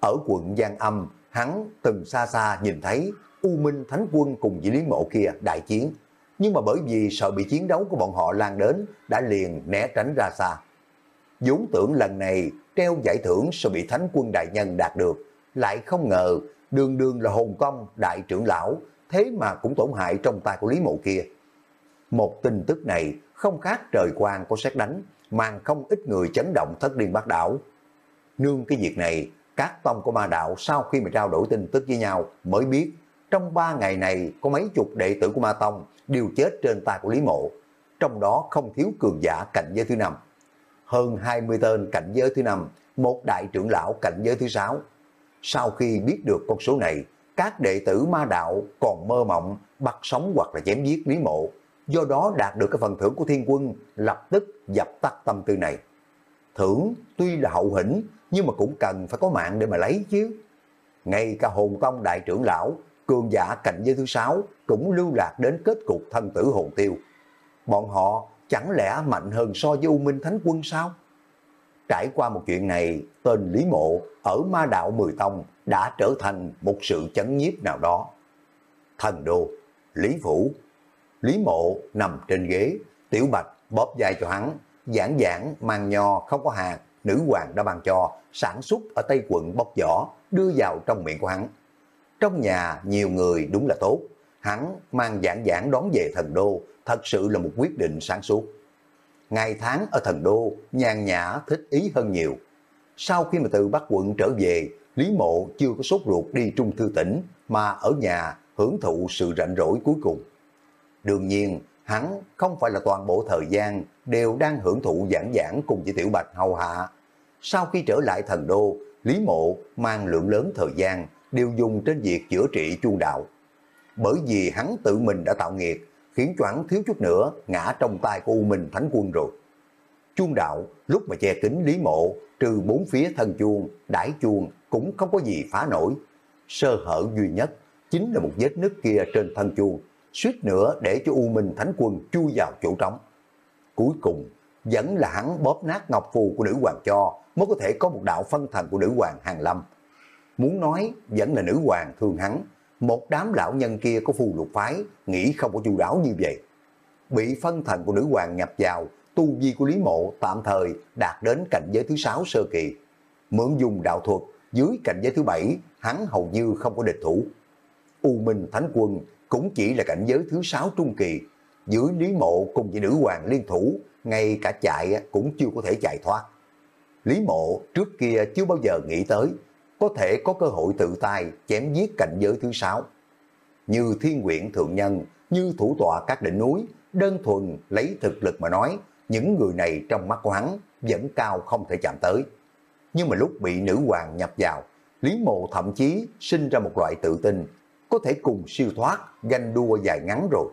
Ở quận Giang Âm, hắn từng xa xa nhìn thấy U Minh Thánh Quân cùng với Lý Mộ kia đại chiến. Nhưng mà bởi vì sợ bị chiến đấu của bọn họ lan đến, đã liền né tránh ra xa. vốn tưởng lần này treo giải thưởng sẽ bị Thánh Quân Đại Nhân đạt được, lại không ngờ đường đường là hồn công đại trưởng lão, thế mà cũng tổn hại trong tay của Lý Mộ kia. Một tin tức này không khác trời quang có xét đánh, mang không ít người chấn động thất điên bát đảo. Nương cái việc này, các tông của ma đạo sau khi mà trao đổi tin tức với nhau mới biết trong ba ngày này có mấy chục đệ tử của Ma Tông đều chết trên tay của Lý Mộ, trong đó không thiếu cường giả cạnh giới thứ năm. Hơn 20 tên cạnh giới thứ năm, một đại trưởng lão cạnh giới thứ sáu. Sau khi biết được con số này, các đệ tử ma đạo còn mơ mộng bắt sống hoặc là chém giết Lý Mộ, do đó đạt được cái phần thưởng của thiên quân, lập tức dập tắt tâm tư này. Thưởng tuy là hậu hĩnh, nhưng mà cũng cần phải có mạng để mà lấy chứ. Ngay cả hồn tông đại trưởng lão cường giả cạnh giới thứ sáu cũng lưu lạc đến kết cục thân tử hồn tiêu. Bọn họ chẳng lẽ mạnh hơn so với U Minh Thánh Quân sao? Trải qua một chuyện này, tên Lý Mộ ở ma đạo Mười Tông đã trở thành một sự chấn nhiếp nào đó. Thần đô, Lý Phủ, Lý Mộ nằm trên ghế, Tiểu Bạch bóp vai cho hắn, giảng giảng mang nho không có hạt, nữ hoàng đã ban cho, sản xuất ở Tây quận bóc vỏ, đưa vào trong miệng của hắn. Trong nhà nhiều người đúng là tốt, hắn mang giảng giảng đón về thần đô, thật sự là một quyết định sáng suốt. Ngày tháng ở thần đô, nhàn nhã thích ý hơn nhiều. Sau khi mà từ Bắc quận trở về, Lý Mộ chưa có sốt ruột đi trung thư tỉnh, mà ở nhà hưởng thụ sự rảnh rỗi cuối cùng. Đương nhiên, hắn không phải là toàn bộ thời gian đều đang hưởng thụ giảng giảng cùng với Tiểu Bạch hầu hạ. Sau khi trở lại thần đô, Lý Mộ mang lượng lớn thời gian đều dùng trên việc chữa trị chu đạo. Bởi vì hắn tự mình đã tạo nghiệp khiến cho thiếu chút nữa ngã trong tay của U Minh Thánh Quân rồi. Chuông đạo lúc mà che kính Lý Mộ, trừ bốn phía thân chuông, đãi chuông cũng không có gì phá nổi. Sơ hở duy nhất chính là một vết nứt kia trên thân chuông, suýt nữa để cho U Minh Thánh Quân chui vào chỗ trống. Cuối cùng, vẫn là hắn bóp nát ngọc phù của nữ hoàng cho mới có thể có một đạo phân thần của nữ hoàng hàng lâm Muốn nói vẫn là nữ hoàng thương hắn, một đám lão nhân kia có phù lục phái, nghĩ không có chu đáo như vậy. Bị phân thần của nữ hoàng nhập vào, tu vi của Lý Mộ tạm thời đạt đến cảnh giới thứ sáu sơ kỳ. Mượn dùng đạo thuật, dưới cảnh giới thứ bảy, hắn hầu như không có địch thủ. U Minh Thánh Quân cũng chỉ là cảnh giới thứ sáu trung kỳ, dưới Lý Mộ cùng với nữ hoàng liên thủ, ngay cả chạy cũng chưa có thể chạy thoát. Lý Mộ trước kia chưa bao giờ nghĩ tới có thể có cơ hội tự tay chém giết cảnh giới thứ sáu. Như thiên quyển thượng nhân, như thủ tọa các đỉnh núi, đơn thuần lấy thực lực mà nói, những người này trong mắt của hắn vẫn cao không thể chạm tới. Nhưng mà lúc bị nữ hoàng nhập vào, Lý Mộ thậm chí sinh ra một loại tự tin, có thể cùng siêu thoát, ganh đua dài ngắn rồi.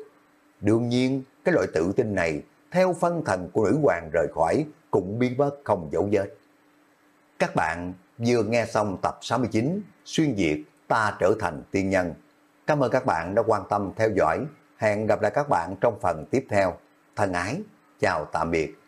Đương nhiên, cái loại tự tin này theo phân thần của nữ hoàng rời khỏi, cũng biến mất không dấu vết. Các bạn vừa nghe xong tập 69 Xuyên diệt Ta Trở Thành Tiên Nhân. Cảm ơn các bạn đã quan tâm theo dõi. Hẹn gặp lại các bạn trong phần tiếp theo. Thân ái, chào tạm biệt.